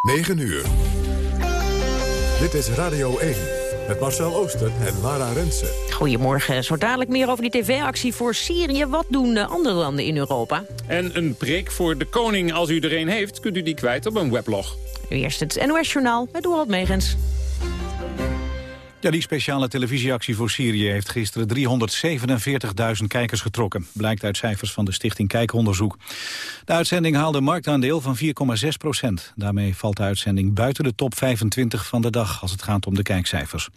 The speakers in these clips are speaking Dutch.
9 uur. Dit is Radio 1 met Marcel Oosten en Lara Rensen. Goedemorgen. Zo dadelijk meer over die tv-actie voor Syrië. Wat doen de andere landen in Europa? En een prik voor de koning. Als u er een heeft, kunt u die kwijt op een weblog. Nu eerst het NOS-journaal met Dorald Megens. Ja, die speciale televisieactie voor Syrië heeft gisteren 347.000 kijkers getrokken. Blijkt uit cijfers van de Stichting Kijkonderzoek. De uitzending haalde een marktaandeel van 4,6 procent. Daarmee valt de uitzending buiten de top 25 van de dag als het gaat om de kijkcijfers.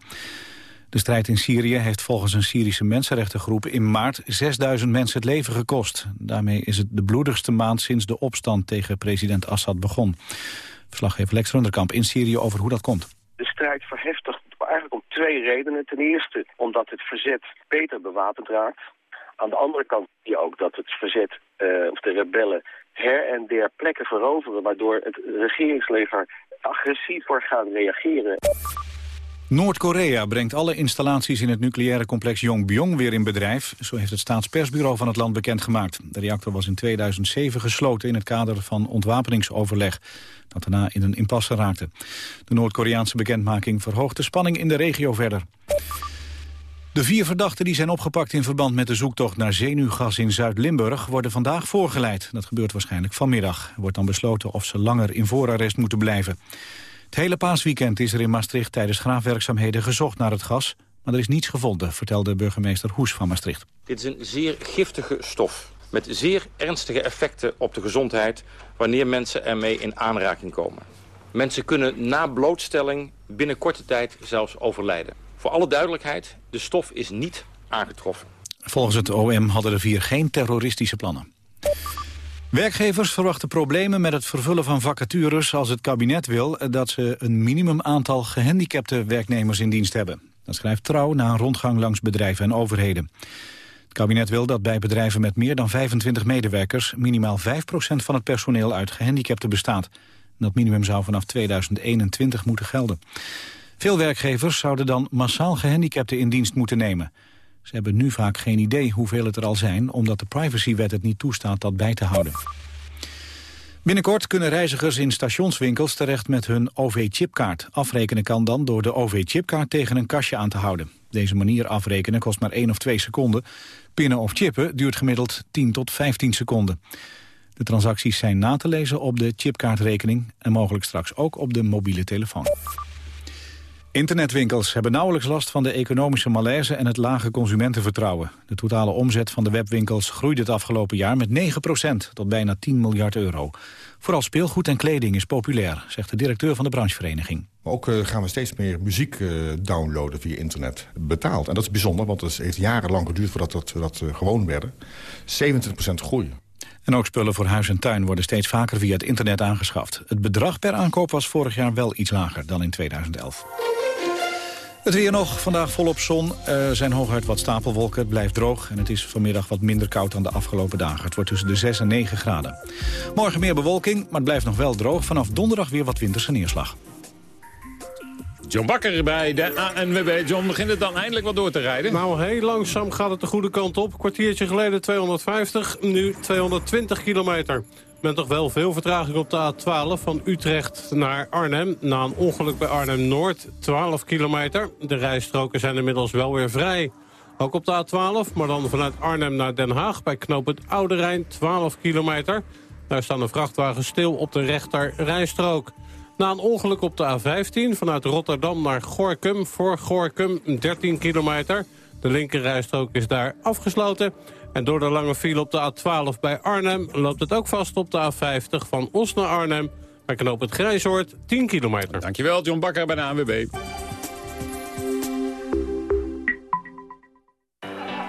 De strijd in Syrië heeft volgens een Syrische mensenrechtengroep in maart 6000 mensen het leven gekost. Daarmee is het de bloedigste maand sinds de opstand tegen president Assad begon. Verslaggever Lex Runderkamp in Syrië over hoe dat komt. De strijd verheftigt eigenlijk om twee redenen. Ten eerste omdat het verzet beter bewapend raakt. Aan de andere kant zie je ook dat het verzet, uh, of de rebellen, her en der plekken veroveren... waardoor het regeringsleger agressiever gaat reageren. Noord-Korea brengt alle installaties in het nucleaire complex Yongbyon weer in bedrijf. Zo heeft het staatspersbureau van het land bekendgemaakt. De reactor was in 2007 gesloten in het kader van ontwapeningsoverleg dat daarna in een impasse raakte. De Noord-Koreaanse bekendmaking verhoogt de spanning in de regio verder. De vier verdachten die zijn opgepakt in verband met de zoektocht naar zenuwgas in Zuid-Limburg worden vandaag voorgeleid. Dat gebeurt waarschijnlijk vanmiddag. Er wordt dan besloten of ze langer in voorarrest moeten blijven. Het hele paasweekend is er in Maastricht tijdens graafwerkzaamheden gezocht naar het gas. Maar er is niets gevonden, vertelde burgemeester Hoes van Maastricht. Dit is een zeer giftige stof met zeer ernstige effecten op de gezondheid wanneer mensen ermee in aanraking komen. Mensen kunnen na blootstelling binnen korte tijd zelfs overlijden. Voor alle duidelijkheid, de stof is niet aangetroffen. Volgens het OM hadden de vier geen terroristische plannen. Werkgevers verwachten problemen met het vervullen van vacatures als het kabinet wil dat ze een minimum aantal gehandicapte werknemers in dienst hebben. Dat schrijft Trouw na een rondgang langs bedrijven en overheden. Het kabinet wil dat bij bedrijven met meer dan 25 medewerkers... minimaal 5% van het personeel uit gehandicapten bestaat. Dat minimum zou vanaf 2021 moeten gelden. Veel werkgevers zouden dan massaal gehandicapten in dienst moeten nemen. Ze hebben nu vaak geen idee hoeveel het er al zijn... omdat de privacywet het niet toestaat dat bij te houden. Binnenkort kunnen reizigers in stationswinkels terecht met hun OV-chipkaart. Afrekenen kan dan door de OV-chipkaart tegen een kastje aan te houden. Deze manier afrekenen kost maar 1 of 2 seconden. Pinnen of chippen duurt gemiddeld 10 tot 15 seconden. De transacties zijn na te lezen op de chipkaartrekening... en mogelijk straks ook op de mobiele telefoon. Internetwinkels hebben nauwelijks last van de economische malaise en het lage consumentenvertrouwen. De totale omzet van de webwinkels groeide het afgelopen jaar met 9% tot bijna 10 miljard euro. Vooral speelgoed en kleding is populair, zegt de directeur van de branchevereniging. Ook uh, gaan we steeds meer muziek uh, downloaden via internet betaald. En dat is bijzonder, want het heeft jarenlang geduurd voordat dat, dat uh, gewoon werden. 27% groei. En ook spullen voor huis en tuin worden steeds vaker via het internet aangeschaft. Het bedrag per aankoop was vorig jaar wel iets lager dan in 2011. Het weer nog, vandaag volop zon. Er zijn hooguit wat stapelwolken, het blijft droog... en het is vanmiddag wat minder koud dan de afgelopen dagen. Het wordt tussen de 6 en 9 graden. Morgen meer bewolking, maar het blijft nog wel droog. Vanaf donderdag weer wat winterse neerslag. John Bakker bij de ANWB. John, begint het dan eindelijk wat door te rijden? Nou, heel langzaam gaat het de goede kant op. Kwartiertje geleden 250, nu 220 kilometer. Met toch wel veel vertraging op de A12 van Utrecht naar Arnhem. Na een ongeluk bij Arnhem-Noord, 12 kilometer. De rijstroken zijn inmiddels wel weer vrij. Ook op de A12, maar dan vanuit Arnhem naar Den Haag... bij knoop het Oude Rijn, 12 kilometer. Daar staan de vrachtwagens stil op de rechter rijstrook. Na een ongeluk op de A15 vanuit Rotterdam naar Gorkum... voor Gorkum 13 kilometer. De linkerrijstrook is daar afgesloten... En door de lange file op de A12 bij Arnhem loopt het ook vast op de A50 van Os naar Arnhem. Bij knoop het Grijzoord 10 kilometer. Dankjewel, John Bakker bij de ANWB.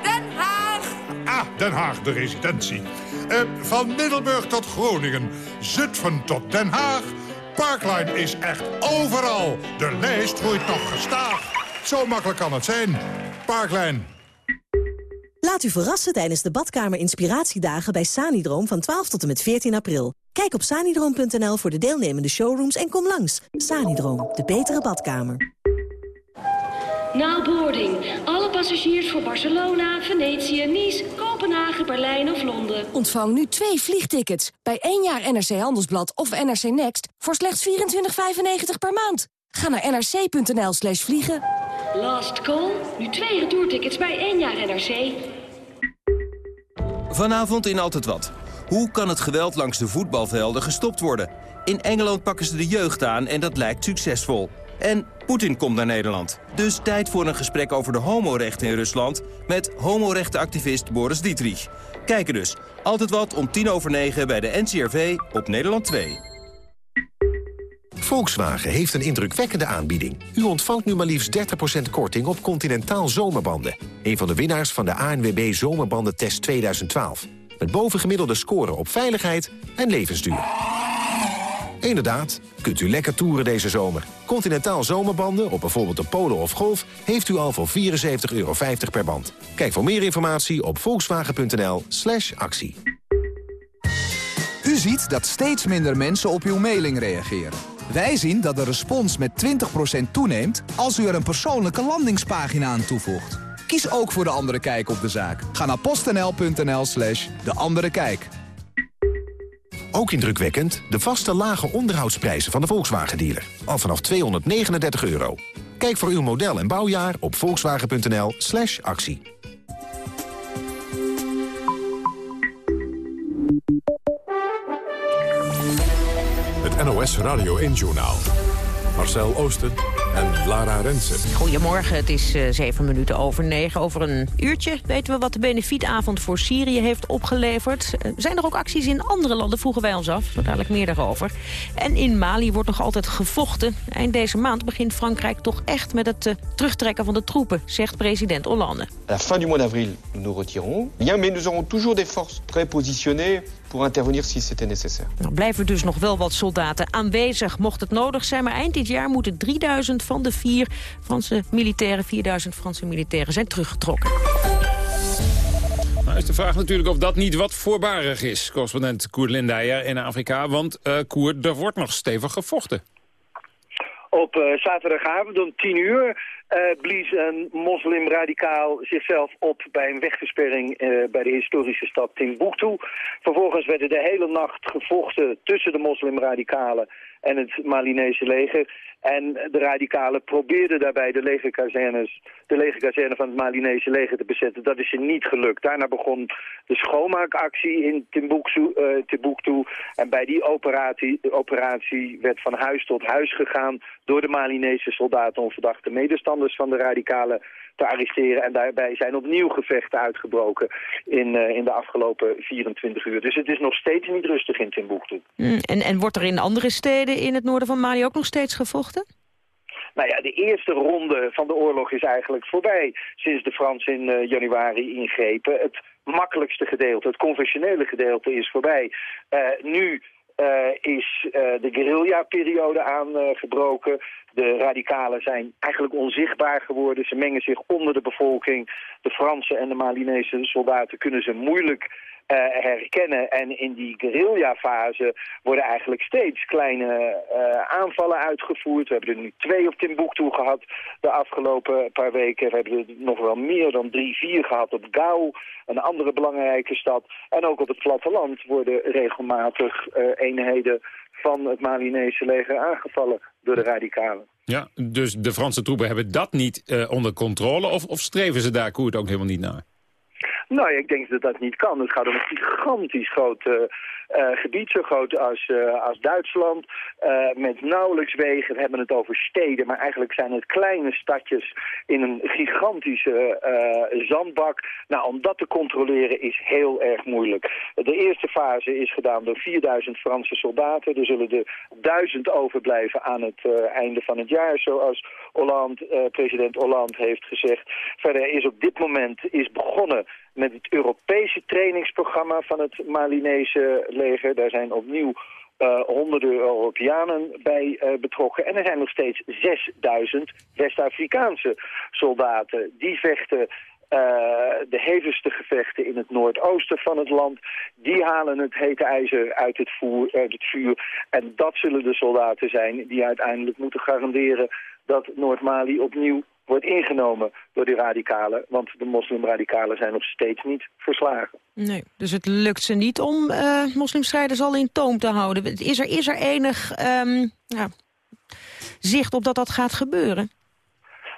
Den Haag! Ah, Den Haag, de residentie. Uh, van Middelburg tot Groningen, Zutphen tot Den Haag. Parkline is echt overal. De lijst groeit nog gestaag. Zo makkelijk kan het zijn. Parkline. Laat u verrassen tijdens de badkamer inspiratiedagen bij Sanidroom van 12 tot en met 14 april. Kijk op sanidroom.nl voor de deelnemende showrooms en kom langs. Sanidroom, de betere badkamer. Now boarding. Alle passagiers voor Barcelona, Venetië, Nice, Kopenhagen Berlijn of Londen. Ontvang nu twee vliegtickets bij één jaar NRC Handelsblad of NRC Next voor slechts 24,95 per maand. Ga naar nrc.nl slash vliegen. Last call. Nu twee retourtickets bij één jaar NRC. Vanavond in Altijd Wat. Hoe kan het geweld langs de voetbalvelden gestopt worden? In Engeland pakken ze de jeugd aan en dat lijkt succesvol. En Poetin komt naar Nederland. Dus tijd voor een gesprek over de homorechten in Rusland... met homorechtenactivist Boris Dietrich. Kijken dus. Altijd wat om tien over negen bij de NCRV op Nederland 2. Volkswagen heeft een indrukwekkende aanbieding. U ontvangt nu maar liefst 30% korting op Continentaal zomerbanden. Een van de winnaars van de ANWB Zomerbandentest 2012. Met bovengemiddelde scoren op veiligheid en levensduur. Inderdaad, kunt u lekker toeren deze zomer. Continentaal zomerbanden op bijvoorbeeld een Polo of Golf... heeft u al voor 74,50 euro per band. Kijk voor meer informatie op volkswagen.nl slash actie. U ziet dat steeds minder mensen op uw mailing reageren. Wij zien dat de respons met 20% toeneemt als u er een persoonlijke landingspagina aan toevoegt. Kies ook voor De Andere Kijk op de zaak. Ga naar postnl.nl slash De Andere Kijk. Ook indrukwekkend de vaste lage onderhoudsprijzen van de Volkswagen-dealer. Al vanaf 239 euro. Kijk voor uw model en bouwjaar op volkswagen.nl slash actie. Het NOS Radio 1-journaal. Marcel Oosten en Lara Rensen. Goedemorgen, het is uh, zeven minuten over negen. Over een uurtje weten we wat de benefietavond voor Syrië heeft opgeleverd. Uh, zijn er ook acties in andere landen, vroegen wij ons af. Zo dadelijk meer daarover. En in Mali wordt nog altijd gevochten. Eind deze maand begint Frankrijk toch echt met het uh, terugtrekken van de troepen, zegt president Hollande. À la fin du mois d'avril, nous nous retirons. Bien, mais nous aurons toujours des forces prépositionnées pour intervenir si c'était nécessaire. Nou, blijven dus nog wel wat soldaten aanwezig, mocht het nodig zijn. Maar eind dit jaar moeten 3000 van de vier Franse militairen, 4000 Franse militairen, zijn teruggetrokken. Nou is de vraag natuurlijk of dat niet wat voorbarig is. Correspondent Koer Lindijer in Afrika. Want uh, Koer, er wordt nog stevig gevochten. Op uh, zaterdagavond om 10 uur uh, blies een moslimradicaal zichzelf op bij een wegversperring uh, bij de historische stad Timbuktu. Vervolgens werden de hele nacht gevochten tussen de moslimradicalen en het Malinese leger. En de radicalen probeerden daarbij de legerkazernes, de legerkazerne van het Malinese leger te bezetten. Dat is je niet gelukt. Daarna begon de schoonmaakactie in Timbuktu. Timbuktu. En bij die operatie, operatie werd van huis tot huis gegaan door de Malinese soldaten om verdachte medestanders van de radicalen te arresteren. En daarbij zijn opnieuw gevechten uitgebroken in, uh, in de afgelopen 24 uur. Dus het is nog steeds niet rustig in Timbuktu. Mm, en, en wordt er in andere steden in het noorden van Mali ook nog steeds gevochten? Nou ja, de eerste ronde van de oorlog is eigenlijk voorbij sinds de Fransen in uh, januari ingrepen. Het makkelijkste gedeelte, het conventionele gedeelte is voorbij. Uh, nu is uh, de guerrilla-periode aangebroken. De radicalen zijn eigenlijk onzichtbaar geworden. Ze mengen zich onder de bevolking. De Franse en de Malinese soldaten kunnen ze moeilijk herkennen. En in die guerrilla-fase worden eigenlijk steeds kleine uh, aanvallen uitgevoerd. We hebben er nu twee op Timbuktu gehad de afgelopen paar weken. We hebben er nog wel meer dan drie, vier gehad op Gao, een andere belangrijke stad. En ook op het platteland worden regelmatig uh, eenheden van het Malinese leger aangevallen door de radicalen. Ja, dus de Franse troepen hebben dat niet onder controle of, of streven ze daar Koert ook helemaal niet naar? Nou, ik denk dat dat niet kan. Het gaat om een gigantisch groot uh, uh, gebied, zo groot als, uh, als Duitsland, met nauwelijks wegen. We hebben het over steden, maar eigenlijk zijn het kleine stadjes in een gigantische zandbak. Nou, om dat te controleren is heel erg moeilijk. De eerste fase is gedaan door 4000 Franse soldaten. Er zullen er duizend overblijven aan het einde van het jaar, zoals Hollande, president Hollande heeft gezegd. Verder is op dit moment is begonnen met het Europese trainingsprogramma van het Malinese leger. Daar zijn opnieuw uh, honderden Europeanen bij uh, betrokken. En er zijn nog steeds 6000 West-Afrikaanse soldaten. Die vechten uh, de hevigste gevechten in het noordoosten van het land. Die halen het hete ijzer uit het, uit het vuur. En dat zullen de soldaten zijn die uiteindelijk moeten garanderen dat Noord-Mali opnieuw wordt ingenomen door die radicalen. Want de moslimradicalen zijn nog steeds niet verslagen. Nee, dus het lukt ze niet om uh, moslimstrijders al in toom te houden. Is er, is er enig um, ja, zicht op dat dat gaat gebeuren?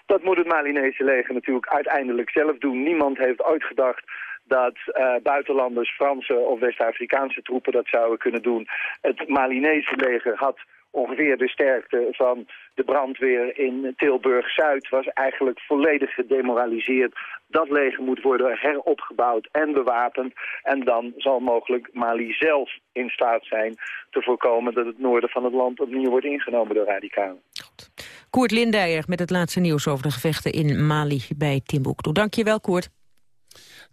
Dat moet het Malinese leger natuurlijk uiteindelijk zelf doen. Niemand heeft ooit gedacht dat uh, buitenlanders, Franse of West-Afrikaanse troepen dat zouden kunnen doen. Het Malinese leger had ongeveer de sterkte van de brandweer in Tilburg-Zuid... was eigenlijk volledig gedemoraliseerd. Dat leger moet worden heropgebouwd en bewapend. En dan zal mogelijk Mali zelf in staat zijn te voorkomen... dat het noorden van het land opnieuw wordt ingenomen door radicalen. Goed. Koert Lindijer met het laatste nieuws over de gevechten in Mali bij Timbuktu. Dank je wel, Koert.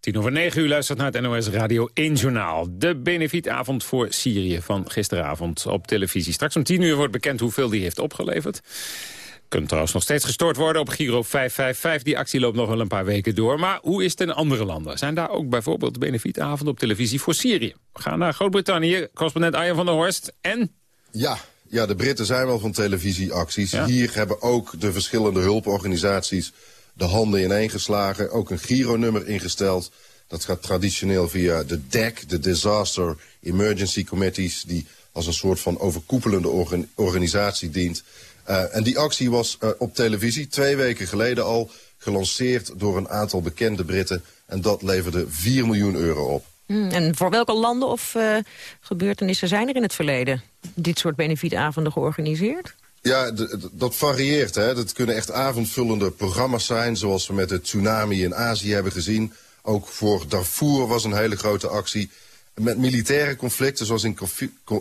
Tien over negen uur luistert naar het NOS Radio 1 Journaal. De benefietavond voor Syrië van gisteravond op televisie. Straks om tien uur wordt bekend hoeveel die heeft opgeleverd. Kunt trouwens nog steeds gestoord worden op Giro 555. Die actie loopt nog wel een paar weken door. Maar hoe is het in andere landen? Zijn daar ook bijvoorbeeld benefietavonden op televisie voor Syrië? We gaan naar Groot-Brittannië. Correspondent Arjen van der Horst. En... Ja, ja, de Britten zijn wel van televisieacties. Hier hebben ook de verschillende hulporganisaties de handen ineengeslagen. Ook een Giro-nummer ingesteld. Dat gaat traditioneel via de DEC, de Disaster Emergency Committees... die als een soort van overkoepelende organisatie dient. Uh, en die actie was uh, op televisie twee weken geleden al gelanceerd door een aantal bekende Britten. En dat leverde 4 miljoen euro op. Hmm, en voor welke landen of uh, gebeurtenissen zijn er in het verleden dit soort benefietavonden georganiseerd? Ja, dat varieert. Hè. Dat kunnen echt avondvullende programma's zijn... zoals we met de tsunami in Azië hebben gezien. Ook voor Darfur was een hele grote actie. Met militaire conflicten, zoals, in,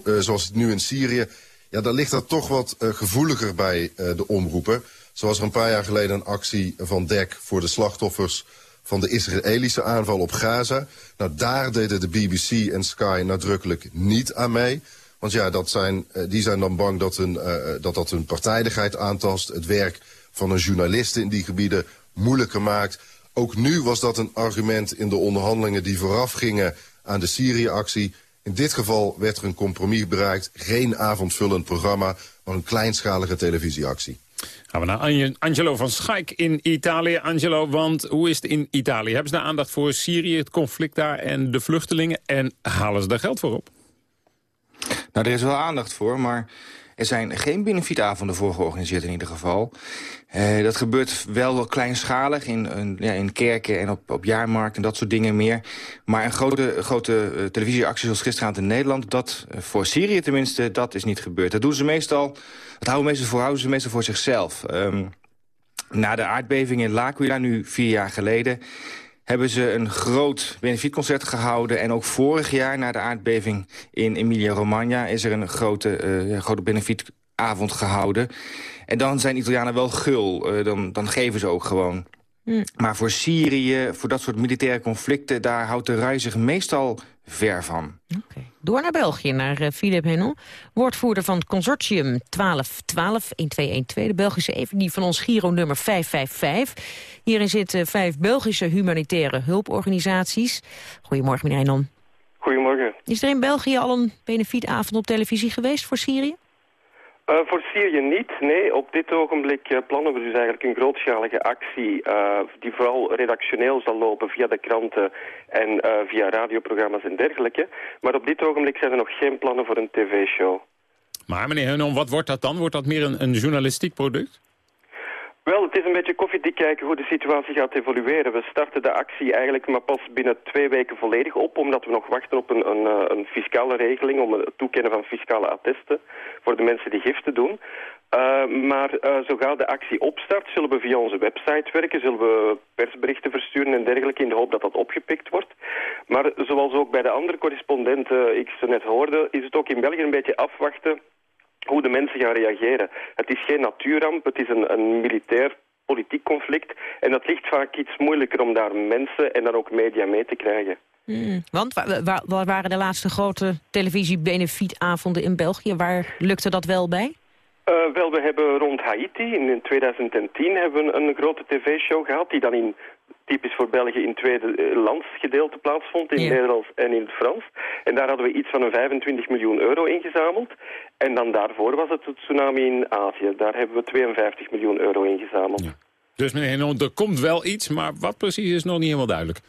uh, zoals nu in Syrië... ja, daar ligt dat toch wat uh, gevoeliger bij uh, de omroepen. Zoals er een paar jaar geleden een actie van DEC... voor de slachtoffers van de Israëlische aanval op Gaza. Nou, daar deden de BBC en Sky nadrukkelijk niet aan mee... Want ja, dat zijn, uh, die zijn dan bang dat, een, uh, dat dat hun partijdigheid aantast. Het werk van een journalist in die gebieden moeilijker maakt. Ook nu was dat een argument in de onderhandelingen die vooraf gingen aan de Syrië-actie. In dit geval werd er een compromis bereikt. Geen avondvullend programma, maar een kleinschalige televisieactie. Gaan we naar Angelo van Schaik in Italië. Angelo, want hoe is het in Italië? Hebben ze daar aandacht voor Syrië, het conflict daar en de vluchtelingen? En halen ze daar geld voor op? Nou, er is wel aandacht voor, maar er zijn geen benefietavonden voor georganiseerd in ieder geval. Uh, dat gebeurt wel wel kleinschalig in, ja, in kerken en op, op jaarmarkten en dat soort dingen meer. Maar een grote, grote uh, televisieactie zoals gisteravond in Nederland... dat uh, voor Syrië tenminste, dat is niet gebeurd. Dat doen ze meestal, dat houden, meestal voor, houden ze meestal voor zichzelf. Um, na de aardbeving in L'Aquila, nu vier jaar geleden hebben ze een groot benefietconcert gehouden. En ook vorig jaar, na de aardbeving in Emilia-Romagna... is er een grote, uh, grote benefietavond gehouden. En dan zijn Italianen wel gul. Uh, dan, dan geven ze ook gewoon. Mm. Maar voor Syrië, voor dat soort militaire conflicten... daar houdt de rui zich meestal ver van. Okay. Door naar België, naar uh, Philip Henel. Woordvoerder van het consortium 1212 1212, de Belgische evening van ons Giro nummer 555. Hierin zitten vijf Belgische humanitaire hulporganisaties. Goedemorgen, meneer Henel. Goedemorgen. Is er in België al een benefietavond op televisie geweest voor Syrië? Uh, Syrië niet, nee. Op dit ogenblik uh, plannen we dus eigenlijk een grootschalige actie... Uh, die vooral redactioneel zal lopen via de kranten en via radioprogramma's en dergelijke. Maar op dit ogenblik zijn er nog geen plannen voor een tv-show. Maar meneer Hunon, wat wordt dat dan? Wordt dat meer een, een journalistiek product? Wel, het is een beetje koffiedik kijken hoe de situatie gaat evolueren. We starten de actie eigenlijk maar pas binnen twee weken volledig op... omdat we nog wachten op een, een, eh, een fiscale regeling... om het toekennen van fiscale attesten voor de mensen die giften doen. Uh, maar uh, zo gauw de actie opstart, zullen we via onze website werken, zullen we persberichten versturen en dergelijke in de hoop dat dat opgepikt wordt. Maar zoals ook bij de andere correspondenten ik ze net hoorde, is het ook in België een beetje afwachten hoe de mensen gaan reageren. Het is geen natuurramp, het is een, een militair politiek conflict. En dat ligt vaak iets moeilijker om daar mensen en dan ook media mee te krijgen. Hmm. Want waar, waar, waren de laatste grote televisie-benefietavonden in België? Waar lukte dat wel bij? Uh, wel, we hebben rond Haiti in 2010 hebben we een grote tv-show gehad... die dan in typisch voor België in tweede uh, landsgedeelte plaatsvond, in het Nederlands en in het Frans. En daar hadden we iets van een 25 miljoen euro ingezameld. En dan daarvoor was het het tsunami in Azië. Daar hebben we 52 miljoen euro ingezameld. Ja. Dus meneer Henon, er komt wel iets, maar wat precies is nog niet helemaal duidelijk.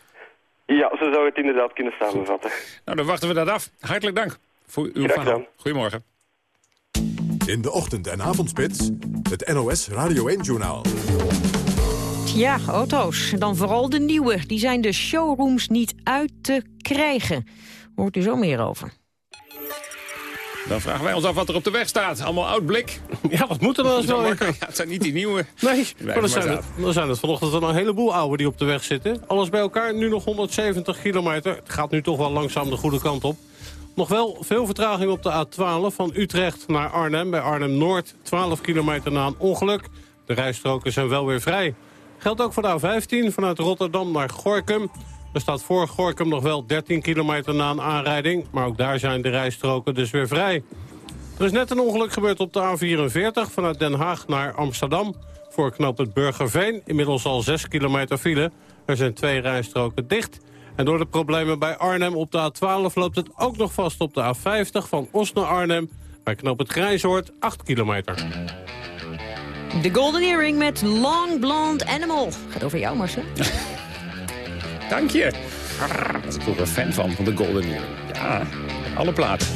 Ja, zo zou het inderdaad kunnen samenvatten. Nou, dan wachten we dat af. Hartelijk dank voor uw Graag verhaal. Goedemorgen. In de ochtend- en avondspits, het NOS Radio 1-journaal. Ja, auto's. Dan vooral de nieuwe. Die zijn de showrooms niet uit te krijgen. Hoort u zo meer over. Dan vragen wij ons af wat er op de weg staat. Allemaal oud blik. Ja, wat moet er dan zo? Ja, het zijn niet die nieuwe. Nee, maar dan zijn, het, dan zijn het vanochtend wel een heleboel oude die op de weg zitten. Alles bij elkaar, nu nog 170 kilometer. Het gaat nu toch wel langzaam de goede kant op. Nog wel veel vertraging op de A12 van Utrecht naar Arnhem. Bij Arnhem-Noord, 12 kilometer na een ongeluk. De rijstroken zijn wel weer vrij. Geldt ook voor de A15 vanuit Rotterdam naar Gorkum. Er staat voor Gorkum nog wel 13 kilometer na een aanrijding. Maar ook daar zijn de rijstroken dus weer vrij. Er is net een ongeluk gebeurd op de A44 vanuit Den Haag naar Amsterdam. Voor knap het Burgerveen, inmiddels al 6 kilometer file. Er zijn twee rijstroken dicht. En door de problemen bij Arnhem op de A12 loopt het ook nog vast op de A50 van Os naar Arnhem. Bij knap het Grijzoord 8 kilometer. De Golden Earring met Long Blonde Animal. Gaat over jou, Marcel. Dank je. Daar was ik vroeger fan van, van de Golden Ear. Ja, alle platen.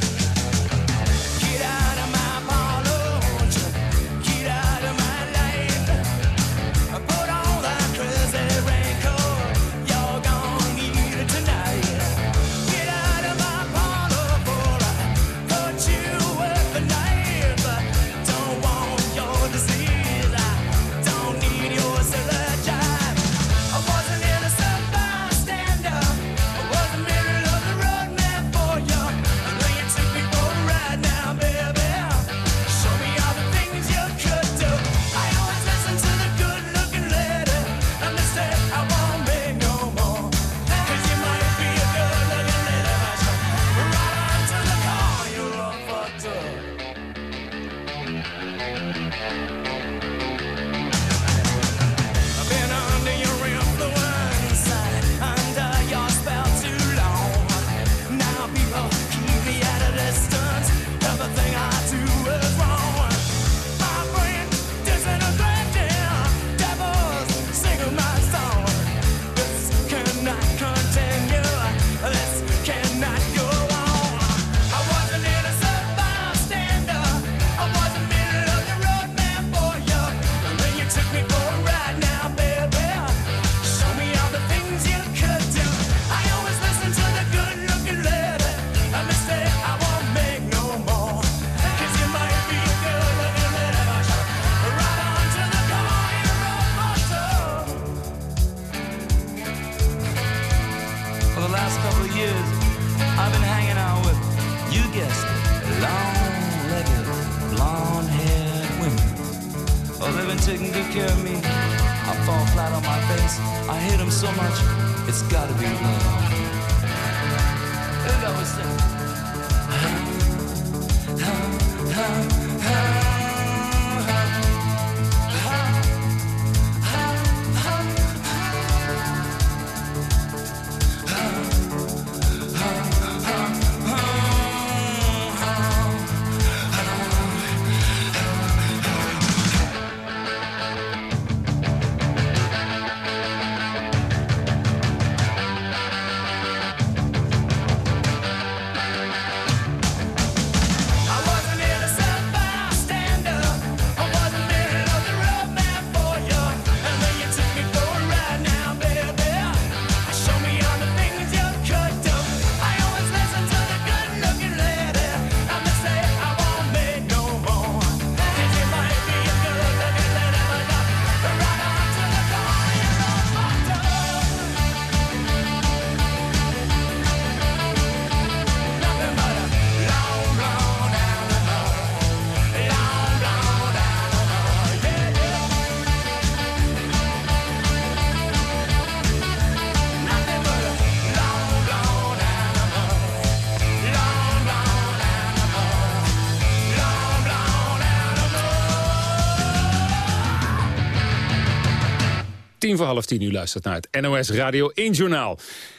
Tien voor half tien u luistert naar het NOS Radio 1 Journaal.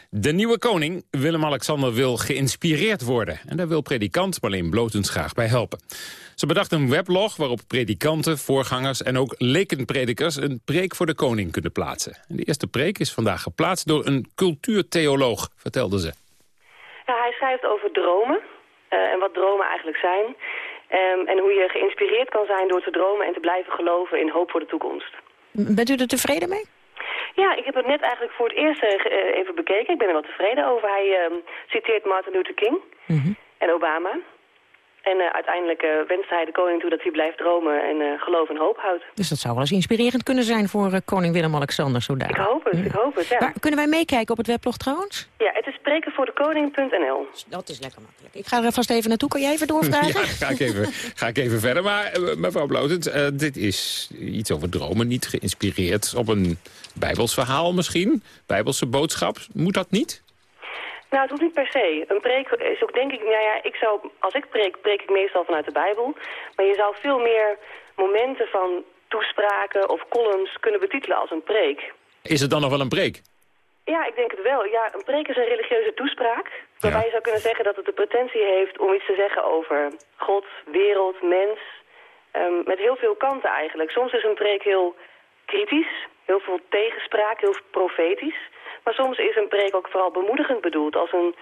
De nieuwe koning, Willem-Alexander, wil geïnspireerd worden. En daar wil predikant Marleen Blotens graag bij helpen. Ze bedacht een weblog waarop predikanten, voorgangers en ook lekenpredikers... een preek voor de koning kunnen plaatsen. En de eerste preek is vandaag geplaatst door een cultuurtheoloog, vertelde ze. Ja, hij schrijft over dromen eh, en wat dromen eigenlijk zijn. Ehm, en hoe je geïnspireerd kan zijn door te dromen en te blijven geloven in hoop voor de toekomst. Bent u er tevreden mee? Ja, ik heb het net eigenlijk voor het eerst uh, even bekeken. Ik ben er wel tevreden over. Hij uh, citeert Martin Luther King Mhm. en Obama. En uh, uiteindelijk wenst hij de koning toe dat hij blijft dromen en geloof en hoop houdt. Dus dat zou wel eens inspirerend kunnen zijn voor koning Willem-Alexander zo dadelijk. Ik hoop het, ik hoop het, ja. Maar kunnen wij meekijken op het weblog trouwens? Ja, het is sprekenvoordekoning.nl. Dat is lekker makkelijk. Ik ga er vast even naartoe. Kan jij even doorvragen? Ja, ga ik even, ga ik even verder. Maar mevrouw Blotens, uh, dit is iets over dromen. Niet geïnspireerd op een bijbels verhaal misschien? Bijbelse boodschap. Moet dat niet? Nou, het hoeft niet per se. Een preek is ook denk ik, nou ja, ik zou, als ik preek, preek ik meestal vanuit de Bijbel. Maar je zou veel meer momenten van toespraken of columns kunnen betitelen als een preek. Is het dan nog wel een preek? Ja, ik denk het wel. Ja, een preek is een religieuze toespraak. Waarbij ja. je zou kunnen zeggen dat het de pretentie heeft om iets te zeggen over God, wereld, mens. Um, met heel veel kanten eigenlijk. Soms is een preek heel kritisch, heel veel tegenspraak, heel profetisch. Maar soms is een preek ook vooral bemoedigend bedoeld. Als een,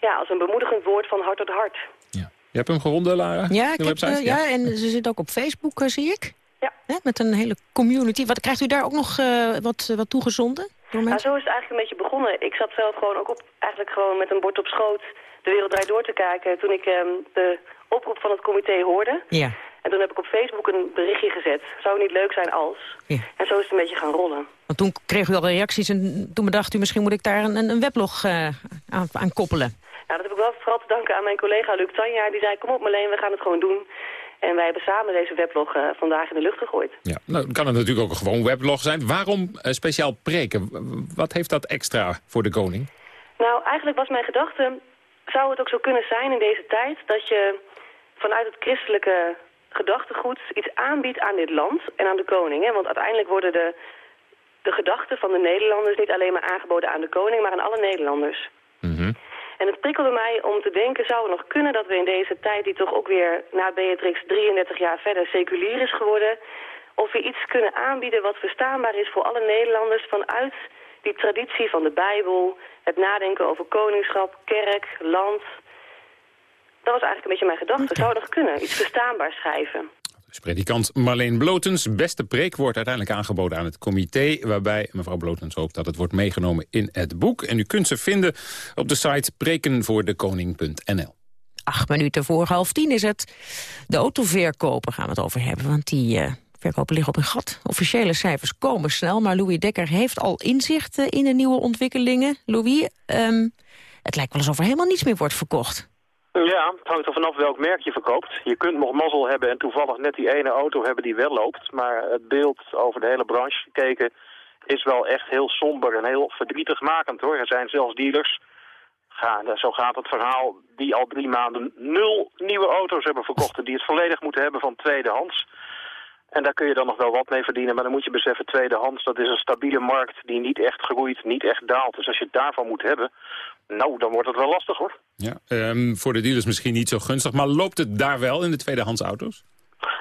ja, als een bemoedigend woord van hart tot hart. Ja. Je hebt hem gevonden, Lara? Ja, ik heb, uh, ja, en ze zit ook op Facebook, uh, zie ik. Ja. ja. Met een hele community. Wat, krijgt u daar ook nog uh, wat, wat toegezonden? Nou, zo is het eigenlijk een beetje begonnen. Ik zat zelf gewoon ook op, eigenlijk gewoon met een bord op schoot de wereld draait door te kijken. Toen ik um, de oproep van het comité hoorde. Ja. En toen heb ik op Facebook een berichtje gezet. Zou het niet leuk zijn als? Ja. En zo is het een beetje gaan rollen. Want toen kreeg u al reacties en toen bedacht u misschien moet ik daar een, een weblog uh, aan, aan, koppelen. Nou, dat heb ik wel vooral te danken aan mijn collega Luc Tanja. Die zei, kom op Marleen, we gaan het gewoon doen. En wij hebben samen deze weblog uh, vandaag in de lucht gegooid. Ja, nou kan het natuurlijk ook een gewoon weblog zijn. Waarom uh, speciaal preken? Wat heeft dat extra voor de koning? Nou, eigenlijk was mijn gedachte... zou het ook zo kunnen zijn in deze tijd... dat je vanuit het christelijke gedachtegoed iets aanbiedt aan dit land en aan de koning. Hè? Want uiteindelijk worden de, de gedachten van de Nederlanders... niet alleen maar aangeboden aan de koning, maar aan alle Nederlanders. Mm -hmm. En het prikkelde mij om te denken, zou het nog kunnen dat we in deze tijd... die toch ook weer na Beatrix 33 jaar verder seculier is geworden... of we iets kunnen aanbieden wat verstaanbaar is voor alle Nederlanders... vanuit die traditie van de Bijbel, het nadenken over koningschap, kerk, land. Dat was eigenlijk een beetje mijn gedachte. Okay. Zou nog kunnen, iets verstaanbaar schrijven? Dus predikant Marleen Blotens, beste preek, wordt uiteindelijk aangeboden aan het comité... waarbij mevrouw Blotens hoopt dat het wordt meegenomen in het boek. En u kunt ze vinden op de site prekenvoordekoning.nl. Acht minuten voor half tien is het. De autoverkoper gaan we het over hebben, want die... Uh... Verkopen liggen op een gat. Officiële cijfers komen snel, maar Louis Dekker heeft al inzicht in de nieuwe ontwikkelingen. Louis, um, het lijkt wel alsof er helemaal niets meer wordt verkocht. Ja, het hangt er vanaf welk merk je verkoopt. Je kunt nog mazzel hebben en toevallig net die ene auto hebben die wel loopt. Maar het beeld over de hele branche gekeken is wel echt heel somber en heel verdrietigmakend hoor. Er zijn zelfs dealers, zo gaat het verhaal, die al drie maanden nul nieuwe auto's hebben verkocht. En die het volledig moeten hebben van tweedehands. En daar kun je dan nog wel wat mee verdienen. Maar dan moet je beseffen, tweedehands, dat is een stabiele markt die niet echt groeit, niet echt daalt. Dus als je het daarvan moet hebben, nou, dan wordt het wel lastig hoor. Ja, um, voor de dealers misschien niet zo gunstig. Maar loopt het daar wel in de tweedehands auto's?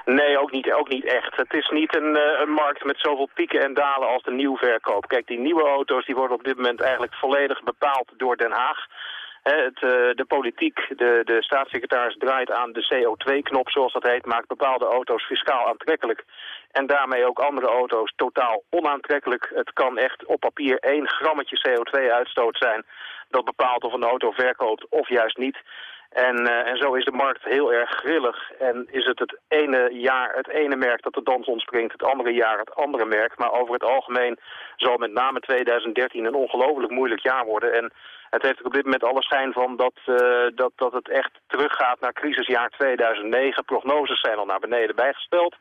Nee, ook niet, ook niet echt. Het is niet een, uh, een markt met zoveel pieken en dalen als de nieuwverkoop. Kijk, die nieuwe auto's die worden op dit moment eigenlijk volledig bepaald door Den Haag. Het, uh, de politiek, de, de staatssecretaris draait aan de CO2-knop, zoals dat heet, maakt bepaalde auto's fiscaal aantrekkelijk. En daarmee ook andere auto's totaal onaantrekkelijk. Het kan echt op papier één grammetje CO2-uitstoot zijn dat bepaalt of een auto verkoopt of juist niet. En, uh, en zo is de markt heel erg grillig. En is het het ene jaar het ene merk dat de dans ontspringt, het andere jaar het andere merk. Maar over het algemeen zal met name 2013 een ongelooflijk moeilijk jaar worden. En het heeft op dit moment alle schijn van dat, uh, dat, dat het echt teruggaat naar crisisjaar 2009. Prognoses zijn al naar beneden bijgesteld.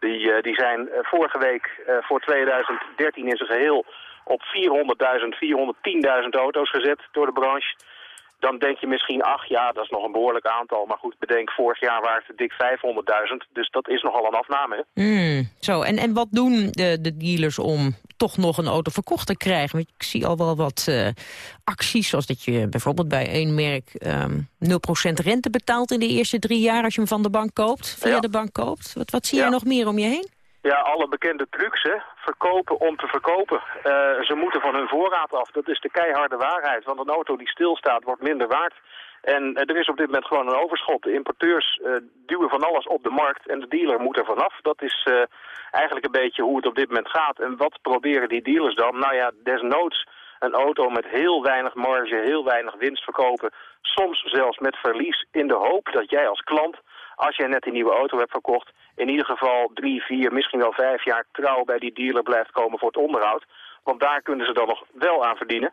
Die, uh, die zijn vorige week voor 2013 in zijn geheel op 400.000, 410.000 auto's gezet door de branche. Dan denk je misschien, ach ja, dat is nog een behoorlijk aantal. Maar goed, bedenk, vorig jaar waren het dik 500.000. Dus dat is nogal een afname. Mm, zo, en, en wat doen de, de dealers om toch nog een auto verkocht te krijgen. Want ik zie al wel wat eh, acties, zoals dat je bijvoorbeeld bij één merk ehm 0% rente betaalt in de eerste drie jaar als je hem van de bank koopt, via Ja. de bank koopt. Wat, wat zie je nog meer om je heen? Ja, alle bekende trucs, hè. Verkopen om te verkopen. Eh, ze moeten van hun voorraad af. Dat is de keiharde waarheid. Want een auto die stilstaat wordt minder waard. En eh, er is op dit moment gewoon een overschot. De importeurs eh, duwen van alles op de markt en de dealer moet er vanaf. Dat is eh, eigenlijk een beetje hoe het op dit moment gaat. En wat proberen die dealers dan? Nou ja, desnoods een auto met heel weinig marge, heel weinig winst verkopen. Soms zelfs met verlies in de hoop dat jij als klant, als jij net die nieuwe auto hebt verkocht, in ieder geval drie, vier, misschien wel vijf jaar trouw bij die dealer blijft komen voor het onderhoud. Want daar kunnen ze dan nog wel aan verdienen.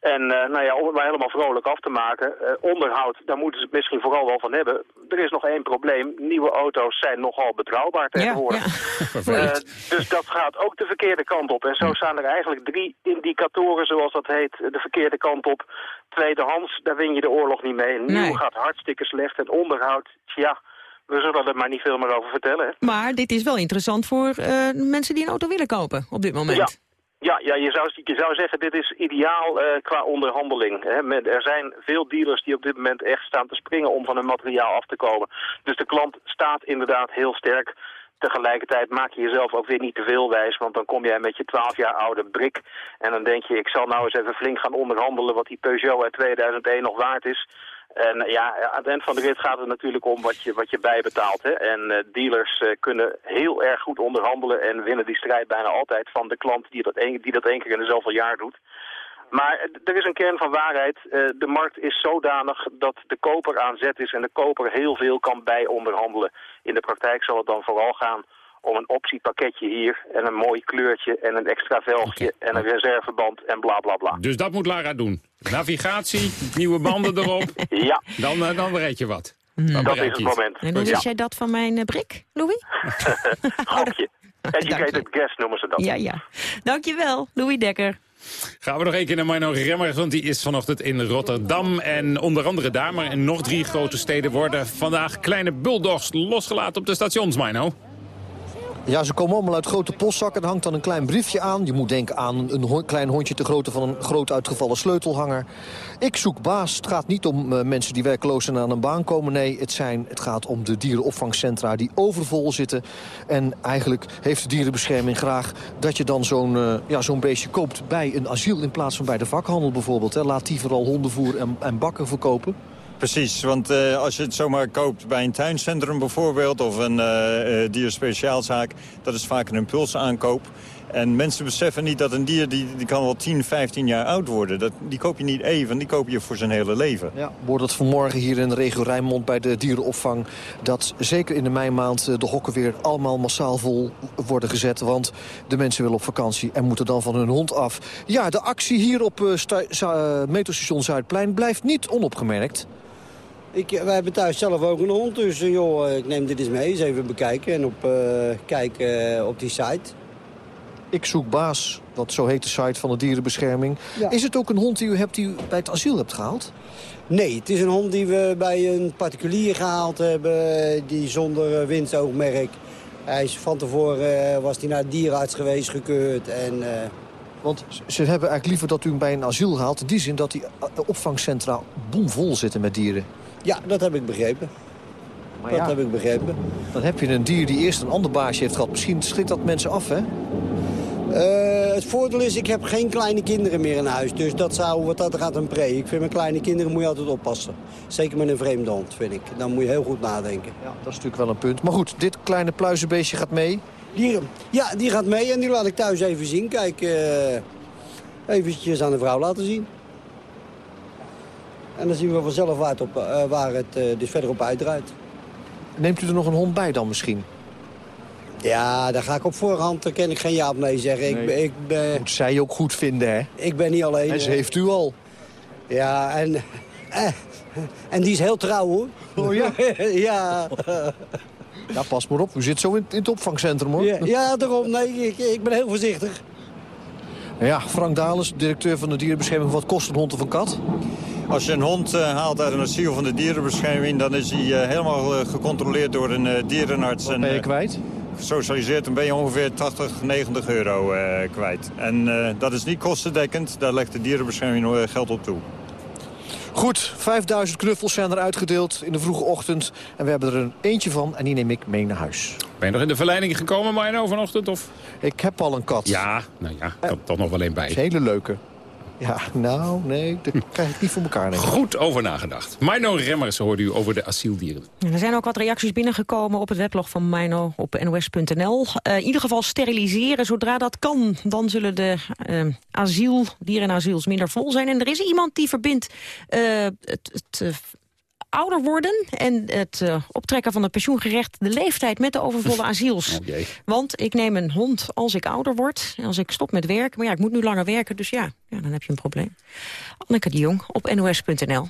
En eh, nou ja, om het maar helemaal vrolijk af te maken, eh, onderhoud, daar moeten ze het misschien vooral wel van hebben. Er is nog één probleem, nieuwe auto's zijn nogal betrouwbaar tegenwoordig. Eh, dus dat gaat ook de verkeerde kant op. En zo staan er eigenlijk drie indicatoren, zoals dat heet, de verkeerde kant op. Tweedehands, daar win je de oorlog niet mee. Nieuw Nee. gaat hartstikke slecht en onderhoud, ja, we zullen er maar niet veel meer over vertellen. hè. Maar dit is wel interessant voor eh, mensen die een auto willen kopen op dit moment. Ja. Ja, ja je, zou, je zou zeggen, dit is ideaal eh, qua onderhandeling. Hè. Er zijn veel dealers die op dit moment echt staan te springen om van hun materiaal af te komen. Dus de klant staat inderdaad heel sterk. Tegelijkertijd maak je jezelf ook weer niet te veel wijs, want dan kom jij met je 12 jaar oude brik. En dan denk je, ik zal nou eens even flink gaan onderhandelen wat die Peugeot uit 2001 nog waard is. En eh, ja, aan het eind van de rit gaat het natuurlijk om wat je, wat je bijbetaalt. Hè? En eh, dealers eh, kunnen heel erg goed onderhandelen en winnen die strijd bijna altijd van de klant die dat één, die dat één keer in dezelfde jaar doet. Maar er is een kern van waarheid. De markt is zodanig dat de koper aan zet is en de koper heel veel kan bij onderhandelen. In de praktijk zal het dan vooral gaan om een optiepakketje hier en een mooi kleurtje en een extra velgje en een reserveband en bla bla bla. Dus dat moet Lara doen. Navigatie, nieuwe banden erop. Ja. Dan, eh, dan je wat. Dan Dat is het moment. En hoe wist jij dat van mijn eh, brik, Louis? Gokje. Educated guess noemen ze dat. Ja, ja. Dankjewel, Louis Dekker. Gaan we nog één keer naar Mino Remmers, want die is vanochtend in Rotterdam. En onder andere daar, maar in nog drie grote steden worden vandaag kleine bulldogs losgelaten op de stations, Mino. Ja, ze komen allemaal uit grote postzakken. Er hangt dan een klein briefje aan. Je moet denken aan een klein hondje te grootte van een groot uitgevallen sleutelhanger. Ik zoek baas. Het gaat niet om eh, mensen die werkloos en aan een baan komen. Nee, het, zijn, het gaat om de dierenopvangcentra die overvol zitten. En eigenlijk heeft de dierenbescherming graag dat je dan zo'n eh, ja, zo'n beestje koopt bij een asiel... in plaats van bij de vakhandel bijvoorbeeld. Hè. Laat die vooral hondenvoer en, en bakken verkopen. Precies, want eh, als je het zomaar koopt bij een tuincentrum bijvoorbeeld... of een eh, dierspeciaalzaak, dat is vaak een impulsaankoop. En mensen beseffen niet dat een dier die, die kan wel 10, 15 jaar oud worden. Dat, die koop je niet even, die koop je voor zijn hele leven. Ja, wordt het vanmorgen hier in de regio Rijnmond bij de dierenopvang... dat zeker in de meimaand de hokken weer allemaal massaal vol worden gezet. Want de mensen willen op vakantie en moeten dan van hun hond af. Ja, de actie hier op eh, metrostation Zuidplein blijft niet onopgemerkt. Ik, wij hebben thuis zelf ook een hond, dus eh, joh, eh, ik neem dit eens mee. Eens even bekijken en op, eh, kijken eh, op die site. Ik zoek baas, wat zo heet de site van de dierenbescherming. Ja. Is het ook een hond die u, hebt, die u bij het asiel hebt gehaald? Nee, het is een hond die we bij een particulier gehaald hebben, eh, die zonder eh, winstoogmerk. Hij is van tevoren eh, was hij naar de dierenarts geweest, gekeurd en... eh, Want ze hebben eigenlijk liever dat u hem bij een asiel haalt... in die zin dat die eh, opvangcentra bomvol zitten met dieren. Ja, dat heb ik begrepen. Maar dat ja. heb ik begrepen. Dan heb je een dier die eerst een ander baasje heeft gehad. Misschien schrikt dat mensen af, hè? Eh, het voordeel is, ik heb geen kleine kinderen meer in huis. Dus dat zou, wat dat gaat, een pre. Ik vind mijn kleine kinderen moet je altijd oppassen. Zeker met een vreemde hond, vind ik. Dan moet je heel goed nadenken. Ja, dat is natuurlijk wel een punt. Maar goed, dit kleine pluizenbeestje gaat mee. Die, ja, die gaat mee en die laat ik thuis even zien. Kijk, eh eventjes aan de vrouw laten zien. En dan zien we vanzelf waar het, op, eh, waar het eh, dus verder op uitdraait. Neemt u er nog een hond bij dan misschien? Ja, daar ga ik op voorhand, daar kan ik geen ja of nee zeggen. Ik, Nee. ik, ben, Moet zij ook goed vinden, hè? ik ben niet alleen. En ze eh, heeft u al. Ja, en, eh, en die is heel trouw, hoor. Oh ja? ja. Ja, pas maar op. U zit zo in, in het opvangcentrum, hoor. ja. Ja, daarom. Nee, ik, ik ben heel voorzichtig. Ja, Frank Dalens, directeur van de dierenbescherming. Wat kost een hond of een kat? Als je een hond eh, haalt uit een asiel van de dierenbescherming... dan is hij eh, helemaal eh, gecontroleerd door een eh, dierenarts. Wat en, ben je eh, kwijt? gesocialiseerd, dan ben je ongeveer 80, 90 euro eh, kwijt. En eh, dat is niet kostendekkend, daar legt de dierenbescherming nog, geld op toe. Goed, 5000 knuffels zijn er uitgedeeld in de vroege ochtend. En we hebben er een eentje van en die neem ik mee naar huis. Ben je nog in de verleiding gekomen, Marno, vanochtend? Of? Ik heb al een kat. Ja, nou ja, er komt toch nog wel een bij. Een hele leuke. Ja, nou, nee, dat krijg ik niet voor elkaar. Denk ik. Goed over nagedacht. Marno Remmers hoorde u over de asieldieren. Er zijn ook wat reacties binnengekomen op het weblog van Mino op nos.nl. Eh, in ieder geval steriliseren zodra dat kan. Dan zullen de uh, asiel, dieren en asiels minder vol zijn. En er is iemand die verbindt uh, het, het ouder worden en het uh, optrekken van het pensioengerecht... de leeftijd met de overvolle asiels. Want ik neem een hond als ik ouder word, als ik stop met werken. Maar ja, ik moet nu langer werken, dus ja, ja dan heb je een probleem. Anneke de Jong op nos.nl.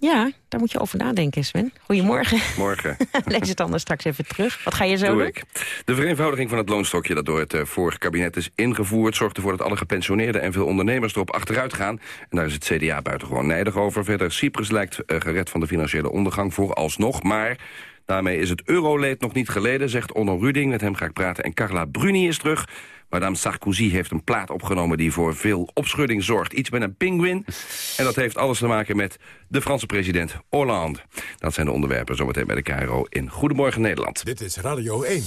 Ja, daar moet je over nadenken, Sven. Goedemorgen. Morgen. Lees het anders straks even terug. Wat ga je zo Doe doen? ik. De vereenvoudiging van het loonstokje dat door het uh, vorige kabinet is ingevoerd... zorgt ervoor dat alle gepensioneerden en veel ondernemers erop achteruit gaan. En daar is het CDA buitengewoon nijdig over. Verder, Cyprus lijkt uh, gered van de financiële ondergang vooralsnog. Maar daarmee is het euroleed nog niet geleden, zegt Onno Ruding. Met hem ga ik praten. En Carla Bruni is terug. Madame Sarkozy heeft een plaat opgenomen die voor veel opschudding zorgt. Iets met een pinguïn. En dat heeft alles te maken met de Franse president Hollande. Dat zijn de onderwerpen zometeen bij de KRO in Goedemorgen Nederland. Dit is Radio 1.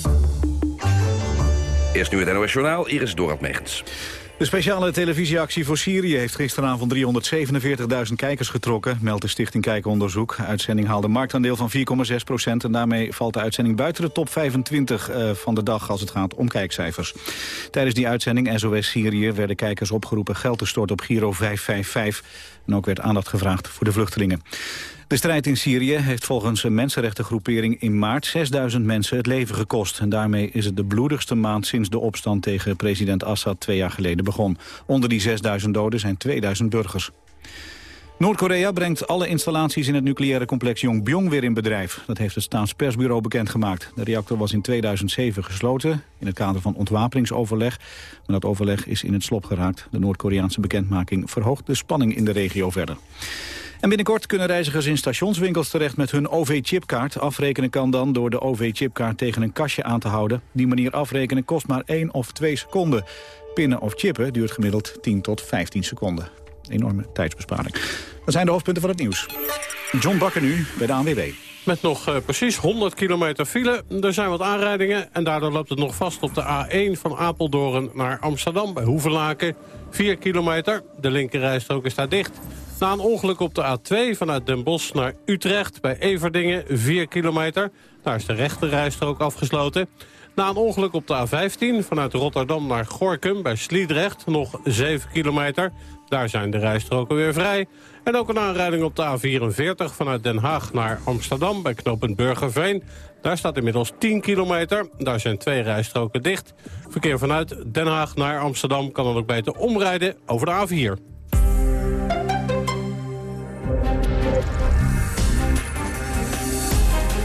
Eerst nu het NOS Journaal, Iris Dorad Megens. De speciale televisieactie voor Syrië heeft gisteravond 347.000 kijkers getrokken, meldt de Stichting Kijkonderzoek. De uitzending haalde marktaandeel van 4,6 procent en daarmee valt de uitzending buiten de top 25 uh, van de dag als het gaat om kijkcijfers. Tijdens die uitzending SOS Syrië werden kijkers opgeroepen geld te storten op Giro 555 en ook werd aandacht gevraagd voor de vluchtelingen. De strijd in Syrië heeft volgens een mensenrechtengroepering in maart 6000 mensen het leven gekost. En daarmee is het de bloedigste maand sinds de opstand tegen president Assad twee jaar geleden begon. Onder die 6000 doden zijn 2000 burgers. Noord-Korea brengt alle installaties in het nucleaire complex Yongbyon weer in bedrijf. Dat heeft het staatspersbureau bekendgemaakt. De reactor was in 2007 gesloten in het kader van ontwapeningsoverleg. Maar dat overleg is in het slop geraakt. De Noord-Koreaanse bekendmaking verhoogt de spanning in de regio verder. En binnenkort kunnen reizigers in stationswinkels terecht met hun OV-chipkaart. Afrekenen kan dan door de OV-chipkaart tegen een kastje aan te houden. Die manier afrekenen kost maar 1 of 2 seconden. Pinnen of chippen duurt gemiddeld 10 tot 15 seconden. Enorme tijdsbesparing. Dat zijn de hoofdpunten van het nieuws. John Bakker nu bij de ANWB. Met nog uh, precies 100 kilometer file. Er zijn wat aanrijdingen en daardoor loopt het nog vast op de A1 van Apeldoorn naar Amsterdam bij Hoevelaken. 4 kilometer, de linkerrijstrook is daar dicht. Na een ongeluk op de A2 vanuit Den Bosch naar Utrecht bij Everdingen 4 kilometer. Daar is de rechterrijstrook afgesloten. Na een ongeluk op de A15 vanuit Rotterdam naar Gorkum bij Sliedrecht nog 7 kilometer. Daar zijn de rijstroken weer vrij. En ook een aanrijding op de A44 vanuit Den Haag naar Amsterdam bij knooppunt Burgerveen. Daar staat inmiddels 10 kilometer. Daar zijn twee rijstroken dicht. Verkeer vanuit Den Haag naar Amsterdam kan dan ook beter omrijden over de A4.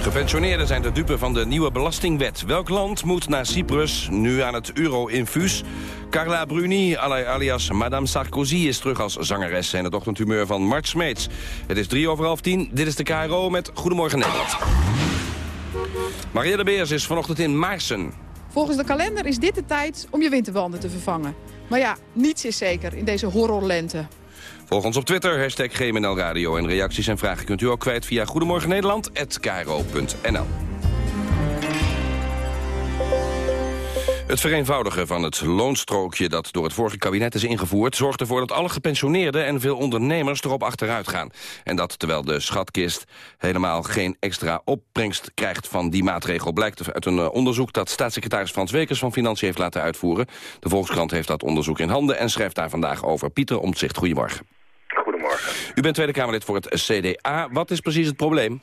Gepensioneerden zijn de dupe van de nieuwe belastingwet. Welk land moet naar Cyprus, nu aan het euro-infuus? Carla Bruni, alias Madame Sarkozy, is terug als zangeres... en het ochtendhumeur van Mart Smeets. Het is drie over half tien, dit is de KRO met Goedemorgen Nederland. Maria de Beers is vanochtend in Maarsen. Volgens de kalender is dit de tijd om je winterbanden te vervangen. Maar ja, niets is zeker in deze horrorlente. Volg ons op Twitter, hashtag GMNL Radio. En reacties en vragen kunt u ook kwijt via Goedemorgen Nederland@kro.nl. Het vereenvoudigen van het loonstrookje dat door het vorige kabinet is ingevoerd... zorgt ervoor dat alle gepensioneerden en veel ondernemers erop achteruit gaan. En dat terwijl de schatkist helemaal geen extra opbrengst krijgt van die maatregel... blijkt uit een onderzoek dat staatssecretaris Frans Wekers van Financiën heeft laten uitvoeren. De Volkskrant heeft dat onderzoek in handen en schrijft daar vandaag over. Pieter Omtzigt, goedemorgen. Goedemorgen. U bent Tweede Kamerlid voor het CDA. Wat is precies het probleem?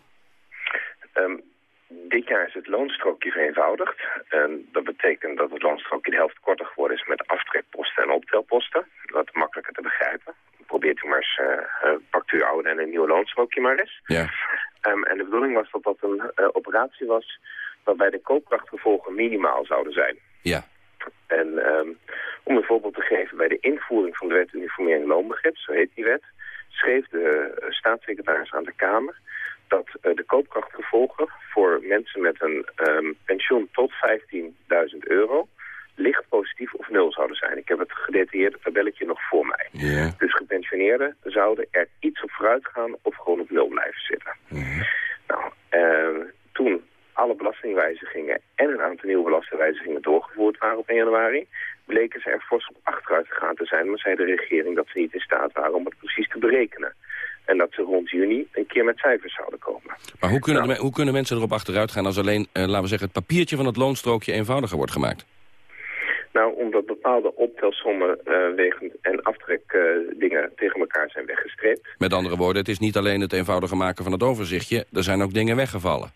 Um, dit jaar is het loonstrookje vereenvoudigd. En dat betekent dat het loonstrookje de helft korter geworden is met aftrekposten en optelposten. Wat makkelijker te begrijpen. Probeert u maar eens, uh, pakt u oude en een nieuw loonstrookje maar eens. Ja. Um, en de bedoeling was dat dat een uh, operatie was waarbij de koopkrachtgevolgen minimaal zouden zijn. Ja. En ehm, om een voorbeeld te geven, bij de invoering van de wet uniformering loonbegrip, zo heet die wet, schreef de eh, staatssecretaris aan de Kamer dat eh, de koopkrachtgevolgen voor mensen met een ehm, pensioen tot 15.000 euro licht positief of nul zouden zijn. Ik heb het gedetailleerde tabelletje nog voor mij. Dus gepensioneerden zouden er iets op vooruit gaan of gewoon op nul blijven zitten. Nou, eh, toen alle belastingwijzigingen en een aantal nieuwe belastingwijzigingen doorgevoerd waren op 1 januari, bleken ze er fors op achteruit gegaan te zijn, maar zei de regering dat ze niet in staat waren om het precies te berekenen. En dat ze rond juni een keer met cijfers zouden komen. Maar hoe kunnen, me- hoe kunnen mensen erop achteruit gaan als alleen, eh, laten we zeggen, het papiertje van het loonstrookje eenvoudiger wordt gemaakt? Nou, omdat bepaalde optelsommen eh wegen en aftrekdingen dingen tegen elkaar zijn weggestreept. Met andere woorden, het is niet alleen het eenvoudiger maken van het overzichtje, er zijn ook dingen weggevallen.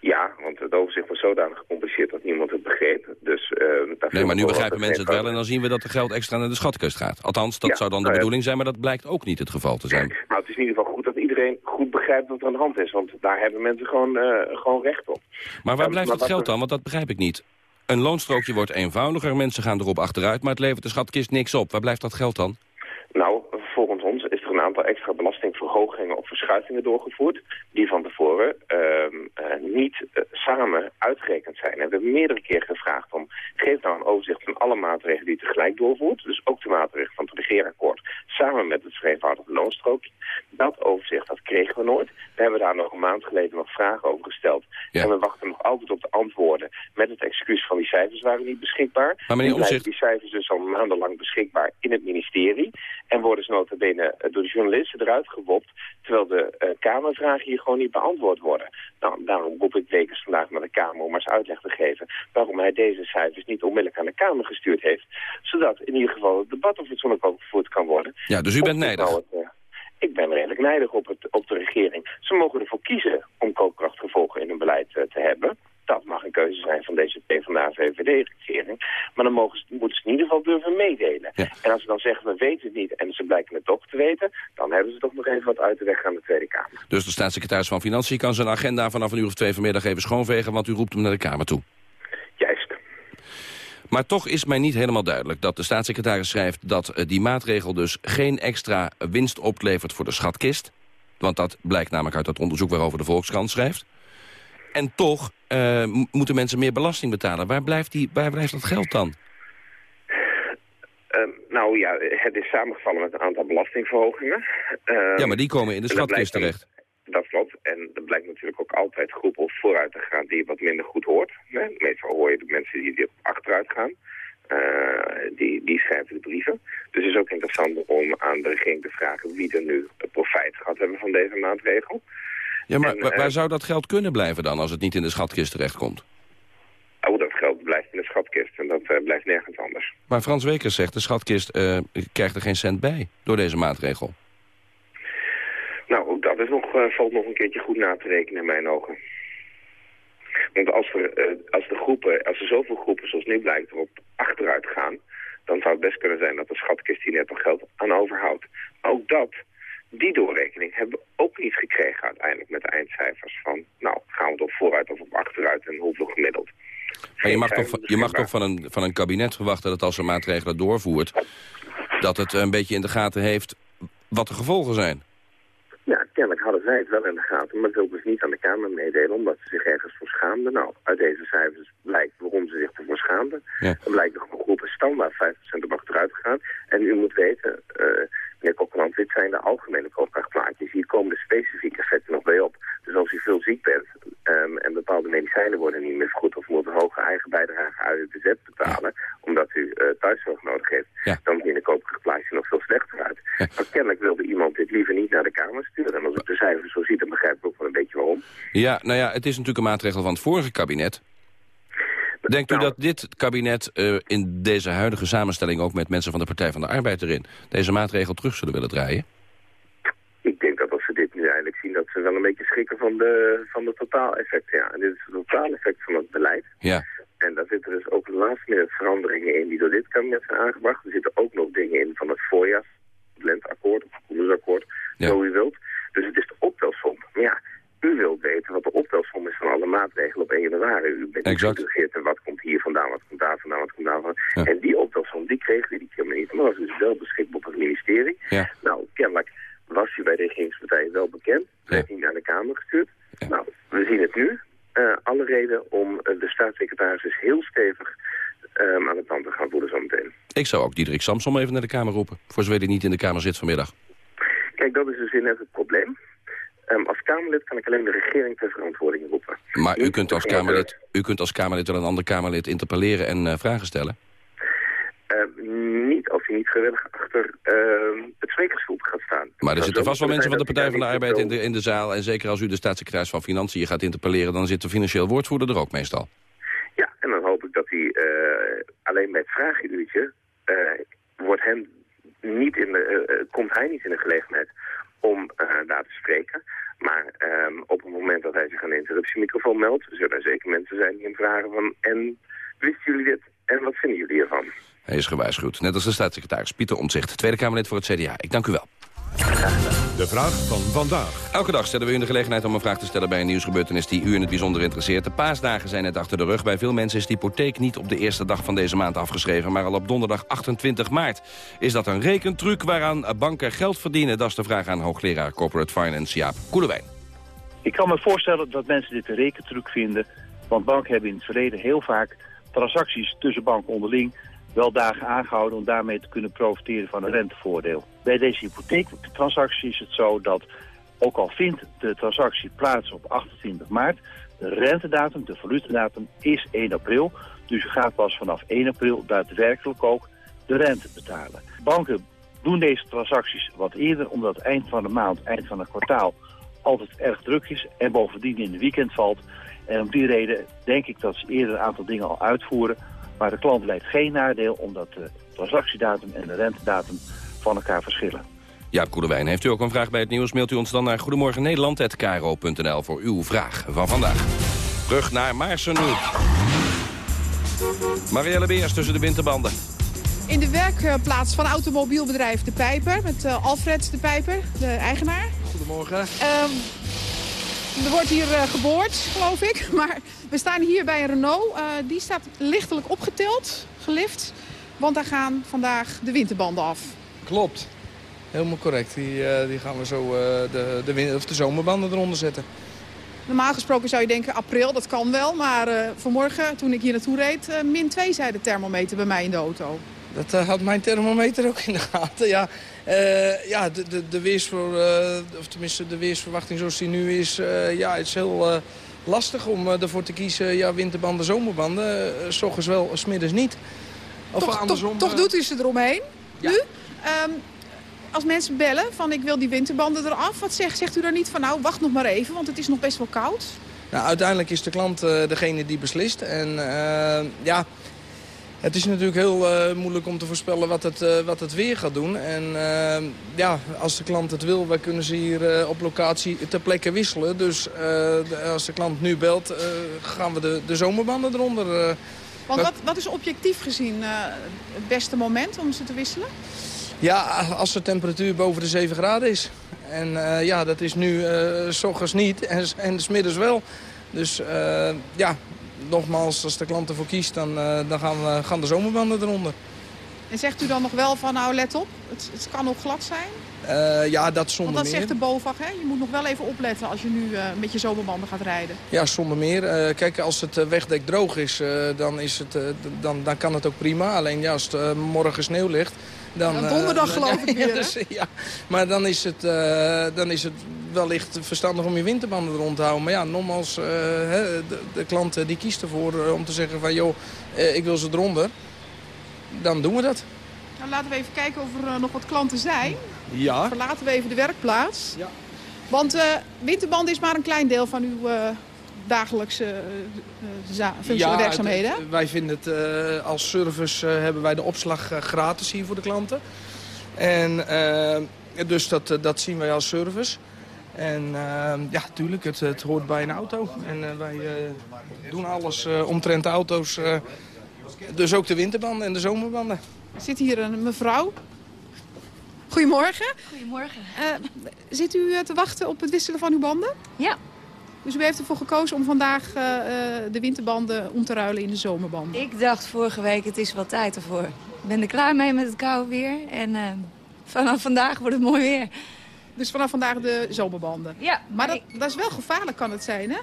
Ja, want het overzicht was zodanig gecompliceerd dat niemand het begreep. Dus, eh, Nee, maar nu begrijpen mensen het wel en dan zien we dat er geld extra naar de schatkist gaat. Althans, dat Ja, zou dan de nou bedoeling zijn, maar dat blijkt ook niet het geval te zijn. Nou, het is in ieder geval goed dat iedereen goed begrijpt wat er aan de hand is. Want daar hebben mensen gewoon, eh, gewoon recht op. Maar waar blijft dat wat geld dan? Want dat begrijp ik niet. Een loonstrookje wordt eenvoudiger, mensen gaan erop achteruit... maar het levert de schatkist niks op. Waar blijft dat geld dan? Nou, volgens ons is er een aantal extra belastingverhogingen of verschuivingen doorgevoerd... die van tevoren ehm, eh, niet eh, samen uitgerekend zijn. En we hebben meerdere keren gevraagd om... geef nou een overzicht van alle maatregelen die je tegelijk doorvoert. Dus ook de maatregelen van het regeerakkoord... samen met het vereenvoudigde loonstrookje. Dat overzicht, dat kregen we nooit. We hebben daar nog een maand geleden nog vragen over gesteld. En we wachten nog altijd op de antwoorden... met het excuus van die cijfers waren niet beschikbaar. Maar meneer Omtzigt- die cijfers dus al maandenlang beschikbaar in het ministerie... En worden ze nota bene eh, door de journalisten eruit gewopt... terwijl de eh, Kamervragen hier gewoon niet beantwoord worden. Nou, daarom roep ik Wekers vandaag naar de Kamer om eens uitleg te geven... waarom hij deze cijfers niet onmiddellijk aan de Kamer gestuurd heeft. Zodat in ieder geval het debat of het zonnig ook gevoerd kan worden. Ja, dus u bent nijdig. nou het, eh, ik ben redelijk nijdig op, het, op de regering. Ze mogen ervoor kiezen om koopkrachtgevolgen in hun beleid eh, te hebben. Dat mag een keuze zijn van deze PvdA-VVD-regering. Maar dan mogen ze, moeten ze in ieder geval durven meedelen. En als ze dan zeggen, we weten het niet en ze blijken het toch te weten... dan hebben ze toch nog even wat uit te leggen aan de Tweede Kamer. Dus de staatssecretaris van Financiën kan zijn agenda vanaf een uur of twee vanmiddag even schoonvegen... want u roept hem naar de Kamer toe. Juist. Maar toch is mij niet helemaal duidelijk dat de staatssecretaris schrijft... dat eh, die maatregel dus geen extra winst oplevert voor de schatkist. Want dat blijkt namelijk uit dat onderzoek waarover de Volkskrant schrijft. En toch eh, moeten mensen meer belasting betalen. Waar blijft, die, waar blijft dat geld dan? Ehm, nou ja, het is samengevallen met een aantal belastingverhogingen. Ehm, Ja, maar die komen in de schatkist terecht. Dat klopt. En er blijkt natuurlijk ook altijd groepen vooruit te gaan die je wat minder goed hoort. Hè? Meestal hoor je de mensen die er achteruit gaan. Eh, die, die schrijven de brieven. Dus het is ook interessant om aan de regering te vragen wie er nu profijt gaat hebben van deze maatregel. Ja, maar En, wa- eh, waar zou dat geld kunnen blijven dan... als het niet in de schatkist terechtkomt? Oh, dat geld blijft in de schatkist en dat eh, blijft nergens anders. Maar Frans Wekers zegt, de schatkist eh, krijgt er geen cent bij... door deze maatregel. Nou, ook dat is nog, valt nog een keertje goed na te rekenen in mijn ogen. Want als er, als, de groepen, als er zoveel groepen zoals nu blijkt erop achteruit gaan... dan zou het best kunnen zijn dat de schatkist hier net nog geld aan overhoudt. Ook dat, die doorrekening hebben we ook niet gekregen uiteindelijk met de eindcijfers van... nou, gaan we op vooruit of op achteruit en hoeveel gemiddeld. Maar je mag, toch, van- je mag toch van een, van een kabinet verwachten dat als ze maatregelen doorvoert... dat het een beetje in de gaten heeft wat de gevolgen zijn. Ja, kennelijk hadden zij het wel in de gaten, maar wilden ze niet aan de Kamer meedelen omdat ze zich ergens voor schaamden. Nou, uit deze cijfers blijkt waarom ze zich ervoor schaamden. Ja. Er blijkt dat een groep standaard 5% op achteruit gegaan. En u moet weten, eh meneer Kokkeland, dit zijn de algemene koopkrachtplaatjes. Hier komen de specifieke effecten nog bij op. Dus als u veel ziek bent ehm, en bepaalde medicijnen worden niet meer vergoed of moet een hoge eigen bijdrage uit het bezet betalen, omdat u eh, thuiszorg nodig heeft, dan zien de koopkrachtplaatjes nog veel slechter uit. Maar kennelijk wilde iemand dit liever niet naar de Kamer sturen. En als ik de cijfers zo zie, dan begrijp ik ook wel een beetje waarom. Ja, nou ja, het is natuurlijk een maatregel van het vorige kabinet. Denkt u dat dit kabinet eh, in deze huidige samenstelling... ook met mensen van de Partij van de Arbeid erin... deze maatregel terug zullen willen draaien? Ik denk dat als ze dit nu eindelijk zien, dat ze wel een beetje schrikken van de, van de totaaleffecten. Ja. En dit is het totaaleffect van het beleid. Ja. En daar zitten dus ook last minute veranderingen in die door dit kabinet zijn aangebracht. Er zitten ook nog dingen in van het voorjaars, het lenteakkoord of het koelersakkoord, zo u wilt. Dus het is de optelsom. Maar ja, u wilt weten wat de optelsom is van alle maatregelen op 1 januari. U bent Exact. geïntegreerd in wat komt hier vandaan, wat komt daar vandaan, wat komt daar vandaan. En die optelsom, die kregen we die keer maar niet. Maar dat was dus wel beschikbaar op het ministerie. Ja. Nou, kennelijk was hij bij de regeringspartijen wel bekend. Werd hij naar de Kamer gestuurd. Nou, we zien het nu. Eh, alle reden om eh, de staatssecretaris dus heel stevig ehm, aan de tand te gaan voelen zometeen. Ik zou ook Diederik Samsom even naar de Kamer roepen. Voor zover hij niet in de Kamer zit vanmiddag. Kijk, dat is dus net het probleem. Ehm, als Kamerlid kan ik alleen de regering ter verantwoording roepen. Maar u kunt, als Kamerlid, u kunt als Kamerlid wel een ander Kamerlid interpelleren en eh, vragen stellen. Ehm, niet als hij niet gewillig achter ehm, het sprekersstoel gaat staan. Maar er zitten vast wel mensen van de Partij van de Arbeid Arbeid in de, in de zaal. En zeker als u de staatssecretaris van Financiën gaat interpelleren... dan zit de financieel woordvoerder er ook meestal. Ja, en dan hoop ik dat hij eh, alleen bij het vragenuurtje eh, wordt hem niet in de, eh, eh, komt hij niet in de gelegenheid om eh, daar te spreken. Maar ehm, op het moment dat hij zich aan de interruptiemicrofoon meldt, zullen er zeker mensen zijn die hem vragen van en wisten jullie dit en wat vinden jullie ervan? Hij is gewaarschuwd. Net als de staatssecretaris Pieter Omtzigt, Tweede Kamerlid voor het CDA. Ik dank u wel. De vraag van vandaag. Elke dag stellen we u de gelegenheid om een vraag te stellen bij een nieuwsgebeurtenis die u in het bijzonder interesseert. De paasdagen zijn net achter de rug. Bij veel mensen is de hypotheek niet op de eerste dag van deze maand afgeschreven, maar al op donderdag 28 maart. Is dat een rekentruc waaraan banken geld verdienen? Dat is de vraag aan hoogleraar Corporate Finance Jaap Koelewijn. Ik kan me voorstellen dat mensen dit een rekentruc vinden. Want banken hebben in het verleden heel vaak transacties tussen banken onderling wel dagen aangehouden om daarmee te kunnen profiteren van een rentevoordeel. Bij deze hypotheektransactie is het zo dat, ook al vindt de transactie plaats op 28 maart, de rentedatum, de valutadatum, is 1 april. Dus u gaat pas vanaf 1 april daadwerkelijk ook de rente betalen. Banken doen deze transacties wat eerder, omdat eind van de maand, eind van het kwartaal altijd erg druk is en bovendien in de weekend valt. En om die reden denk ik dat ze eerder een aantal dingen al uitvoeren. Maar de klant lijkt geen nadeel omdat de transactiedatum en de rentedatum van elkaar verschillen. Jaap Koelewijn, heeft u ook een vraag bij het nieuws? Mailt u ons dan naar goedemorgennederland.kro.nl voor uw vraag van vandaag. Terug naar Maarsen nu. Marielle Beers tussen de winterbanden. In de werkplaats van automobielbedrijf De Pijper, met eh, Alfred De Pijper, de eigenaar. Goedemorgen. Ehm, er wordt hier eh, geboord, geloof ik. Maar we staan hier bij een Renault. Eh, die staat lichtelijk opgetild, gelift. Want daar gaan vandaag de winterbanden af. Klopt. Helemaal correct. Die, eh, die gaan we zo de, de, of de zomerbanden eronder zetten. Normaal gesproken zou je denken april, dat kan wel. Maar vanmorgen, toen ik hier naartoe reed, eh, min 2 zei de thermometer bij mij in de auto. Dat eh, had mijn thermometer ook in de gaten. Ja, Eh, ja de, de, de weersvoor, eh, of tenminste de weersverwachting zoals die nu is, eh, ja, het is heel lastig om ervoor te kiezen. Ja, winterbanden, zomerbanden. Uh, s ochtends wel, s middags niet. Of toch, andersom. toch, toch doet u ze eromheen, nu. Ehm, als mensen bellen van ik wil die winterbanden eraf, wat zegt, zegt u dan niet van nou wacht nog maar even, want het is nog best wel koud? Nou, uiteindelijk is de klant degene die beslist. En ja, het is natuurlijk heel eh, moeilijk om te voorspellen wat het, eh, wat het weer gaat doen. En eh, ja, als de klant het wil, wij kunnen ze hier op locatie ter plekke wisselen. Dus als de klant nu belt, gaan we de, de zomerbanden eronder. Want wat, wat is objectief gezien het beste moment om ze te wisselen? Ja, als de temperatuur boven de 7 graden is. En ja, dat is nu s ochtends niet en, en s middags wel. Dus ja, nogmaals, als de klant ervoor kiest, dan, eh, dan gaan, we, gaan de zomerbanden eronder. En zegt u dan nog wel van nou let op, het, het kan nog glad zijn? Eh, ja, dat zonder Want dat meer. zegt de BOVAG, hè? je moet nog wel even opletten als je nu eh, met je zomerbanden gaat rijden. Ja, zonder meer. Eh, kijk, als het wegdek droog is, dan, is het, dan, dan kan het ook prima. Alleen ja, als het morgen sneeuw ligt... Dan, Ja, eh, donderdag geloof ik weer, dus, ja, maar dan is, het, eh, dan is het wellicht verstandig om je winterbanden rond te houden. Maar ja, nogmaals, eh, hè, de, de klant die kiest ervoor om te zeggen van... joh, eh, ik wil ze eronder. Dan doen we dat. Nou, laten we even kijken of er nog wat klanten zijn. Ja. Verlaten we even de werkplaats. Want eh winterband is maar een klein deel van uw eh, dagelijkse eh, eh, Ja, werkzaamheden. het- wij vinden het eh, als service hebben wij de opslag gratis hier voor de klanten. En dus dat, dat zien wij als service. En ja, tuurlijk, het, het hoort bij een auto. En wij eh, doen alles eh, omtrent de auto's. eh, dus ook de winterbanden en de zomerbanden. Er zit hier een mevrouw. Goedemorgen. Goedemorgen. Eh, zit u te wachten op het wisselen van uw banden? Ja. Dus u heeft ervoor gekozen om vandaag uh, de winterbanden om te ruilen in de zomerbanden. Ik dacht vorige week, het is wel tijd ervoor. Ik ben er klaar mee met het koude weer. En uh, vanaf vandaag wordt het mooi weer. Dus vanaf vandaag de zomerbanden? Ja. Maar dat, dat is wel gevaarlijk, kan het zijn, hè?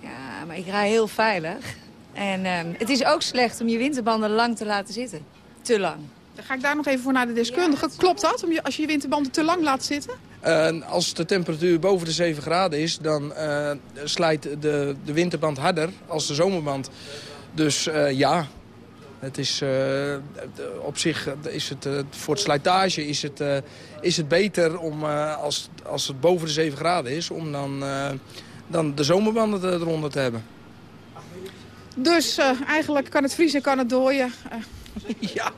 Ja, maar ik rij heel veilig. En uh, het is ook slecht om je winterbanden lang te laten zitten. Te lang. Dan ga ik daar nog even voor naar de deskundige. Klopt dat, om je, als je je winterbanden te lang laat zitten? Uh, als de temperatuur boven de 7 graden is, dan uh, slijt de, de winterband harder als de zomerband. Dus uh, ja, het is, op zich is het voor het slijtage is het, is het beter om, als, als het boven de 7 graden is, om dan, dan de zomerbanden eronder te hebben. Dus eigenlijk kan het vriezen, kan het dooien. Ja,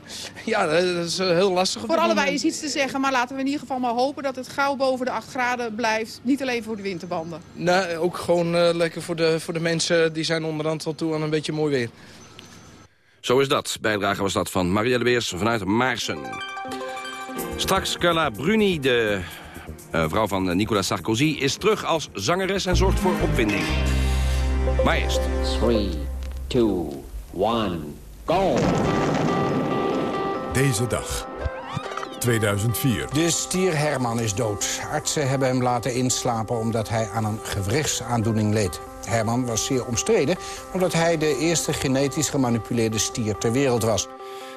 ja, dat is heel lastig. Voor allebei is iets te zeggen, maar laten we in ieder geval maar hopen dat het gauw boven de 8 graden blijft. Niet alleen voor de winterbanden. Nee, ook gewoon uh, lekker voor de, voor de mensen die zijn onderhand al toe aan een beetje mooi weer. Zo is dat. Bijdrage was dat van Marielle Beers vanuit Maarsen. Straks Carla Bruni, de uh, vrouw van Nicolas Sarkozy, is terug als zangeres en zorgt voor opwinding. Maar eerst. 3, 2, 1, go! Deze dag. 2004. De stier Herman is dood. Artsen hebben hem laten inslapen omdat hij aan een gewrichtsaandoening leed. Herman was zeer omstreden omdat hij de eerste genetisch gemanipuleerde stier ter wereld was.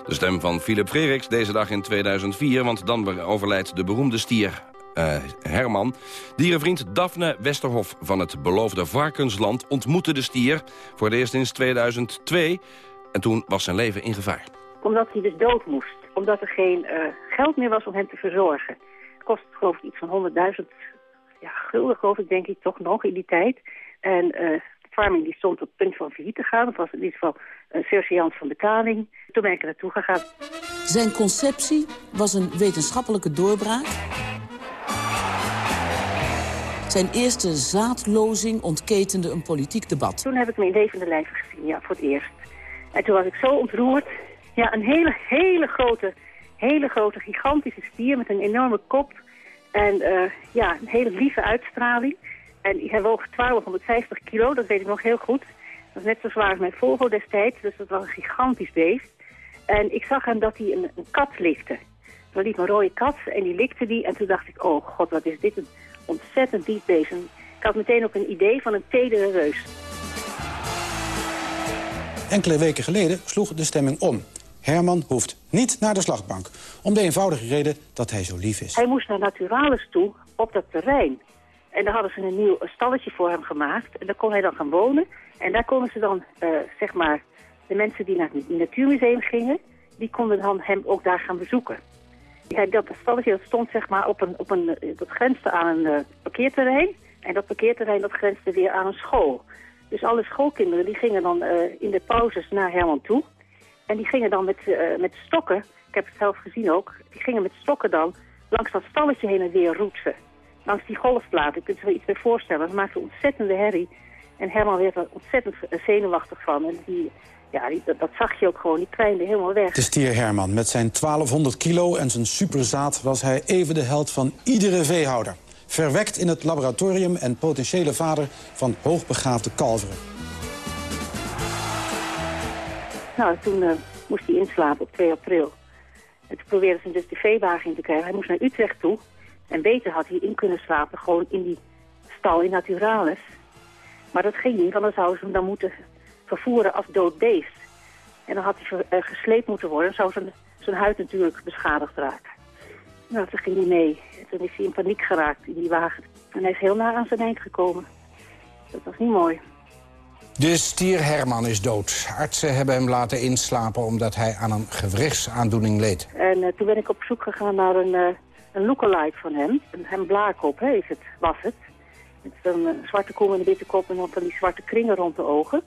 De stem van Philip Freriks deze dag in 2004, want dan overlijdt de beroemde stier uh, Herman. Dierenvriend Daphne Westerhof van het beloofde Varkensland ontmoette de stier voor het eerst sinds 2002. En toen was zijn leven in gevaar omdat hij dus dood moest. Omdat er geen uh, geld meer was om hem te verzorgen. Het kost geloof ik iets van 100.000 ja, gulden, geloof ik, denk ik, toch nog in die tijd. En uh, de farming die stond op het punt van failliet te gaan. Dat was in ieder geval een surseant van betaling. Toen ben ik er naartoe gegaan. Zijn conceptie was een wetenschappelijke doorbraak. Zijn eerste zaadlozing ontketende een politiek debat. Toen heb ik me in levende lijven gezien, ja, voor het eerst. En toen was ik zo ontroerd ja, een hele, hele grote, hele grote, gigantische stier met een enorme kop. En uh, ja, een hele lieve uitstraling. En hij woog 1250 kilo, dat weet ik nog heel goed. Dat is net zo zwaar als mijn Volvo destijds, dus dat was een gigantisch beest. En ik zag hem dat hij een, kat likte. Er liep een rode kat en die likte die. En toen dacht ik, oh god, wat is dit een ontzettend diep beest. En ik had meteen ook een idee van een tedere reus. Enkele weken geleden sloeg de stemming om. Herman hoeft niet naar de slagbank. Om de eenvoudige reden dat hij zo lief is. Hij moest naar Naturalis toe op dat terrein. En daar hadden ze een nieuw stalletje voor hem gemaakt. En daar kon hij dan gaan wonen. En daar konden ze dan, uh, zeg maar, de mensen die naar het natuurmuseum gingen... die konden dan hem ook daar gaan bezoeken. Ja, dat stalletje dat stond zeg maar op een, op een, dat grensde aan een uh, parkeerterrein. En dat parkeerterrein dat grensde weer aan een school. Dus alle schoolkinderen die gingen dan uh, in de pauzes naar Herman toe. En die gingen dan met, uh, met stokken, ik heb het zelf gezien ook... die gingen met stokken dan langs dat stalletje heen en weer roetsen. Langs die golfplaat, ik kunt je er iets bij voorstellen. Dat maakte ontzettende herrie. En Herman werd er ontzettend zenuwachtig van. En die, ja, die, dat, zag je ook gewoon, die kwijnde helemaal weg. De stier Herman, met zijn 1200 kilo en zijn superzaad... was hij even de held van iedere veehouder. Verwekt in het laboratorium en potentiële vader van hoogbegaafde kalveren. Nou, toen uh, moest hij inslapen op 2 april. En toen probeerden ze dus de in te krijgen. Hij moest naar Utrecht toe. En beter had hij in kunnen slapen, gewoon in die stal in Naturalis. Maar dat ging niet, dan zouden ze hem dan moeten vervoeren als dood beest. En dan had hij uh, gesleept moeten worden. Dan zou zijn, zijn huid natuurlijk beschadigd raken. Nou, toen ging hij mee. En toen is hij in paniek geraakt in die wagen. En hij is heel na aan zijn eind gekomen. Dat was niet mooi. De stier Herman is dood. Artsen hebben hem laten inslapen omdat hij aan een gewrichtsaandoening leed. En uh, toen ben ik op zoek gegaan naar een, uh, een lookalike van hem. Een hem hè, is het, was het. Met een uh, zwarte kom en een witte kop en dan van die zwarte kringen rond de ogen.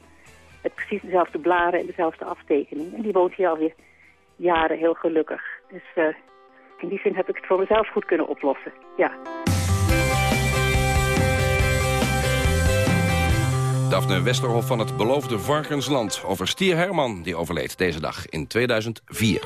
Met precies dezelfde blaren en dezelfde aftekening. En die woont hier alweer jaren heel gelukkig. Dus in die zin heb ik het voor mezelf goed kunnen oplossen, ja. Daphne Westerhof van het beloofde Varkensland over Stier Herman... die overleed deze dag in 2004.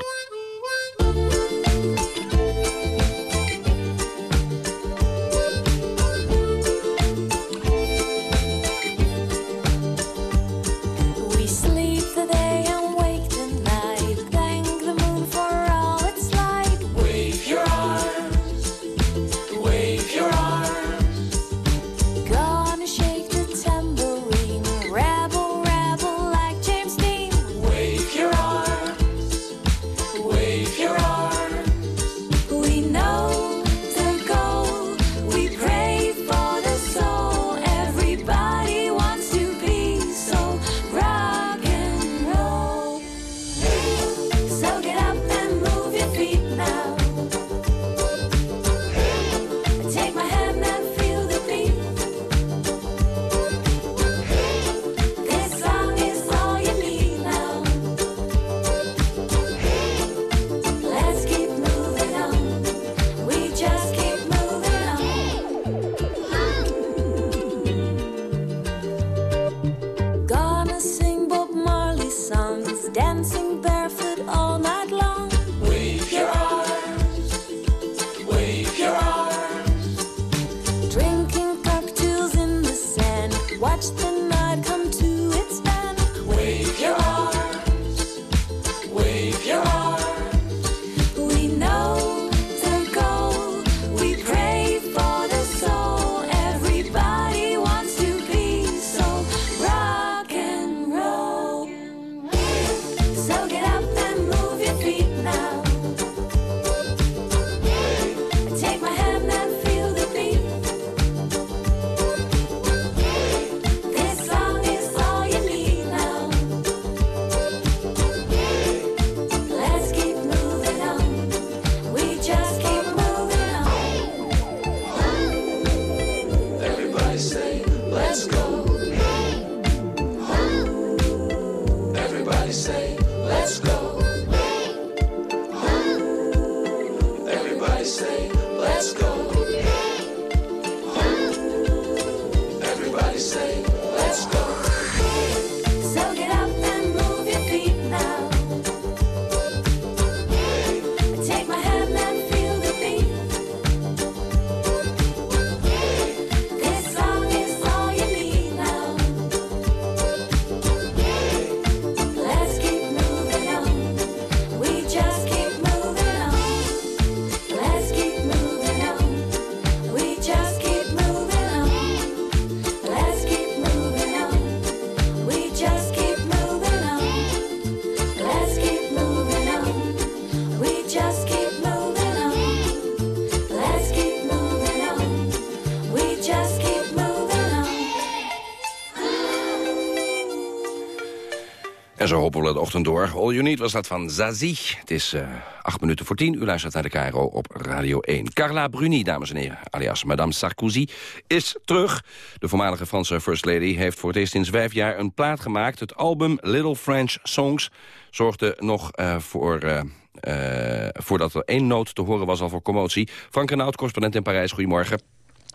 De ochtend door. All You Need was dat van Zazie. Het is eh, acht minuten voor tien. U luistert naar de KRO op Radio 1. Carla Bruni, dames en heren, alias Madame Sarkozy, is terug. De voormalige Franse First Lady heeft voor het eerst sinds vijf jaar een plaat gemaakt. Het album Little French Songs zorgde nog eh, voor... eh, eh, voordat er één noot te horen was al voor commotie. Frank Renaud, correspondent in Parijs, goedemorgen.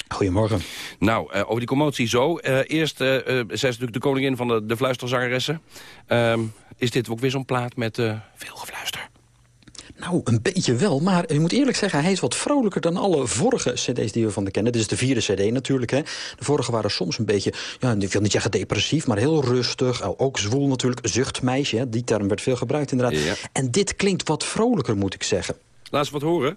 Goedemorgen. Nou, eh, over die commotie zo. Eh, eerst, eh, zij is natuurlijk de koningin van de, de fluisterzangeressen. Ehm, is dit ook weer zo'n plaat met veel gefluister? Nou, een beetje wel, maar je moet eerlijk zeggen... hij is wat vrolijker dan alle vorige cd's die we van de kennen. Dit is de vierde cd natuurlijk. Hè. De vorige waren soms een beetje, ja, ik wil niet zeggen depressief... maar heel rustig, ook zwoel natuurlijk. Zuchtmeisje, hè. die term werd veel gebruikt inderdaad. Ja. En dit klinkt wat vrolijker, moet ik zeggen. Laat eens wat horen.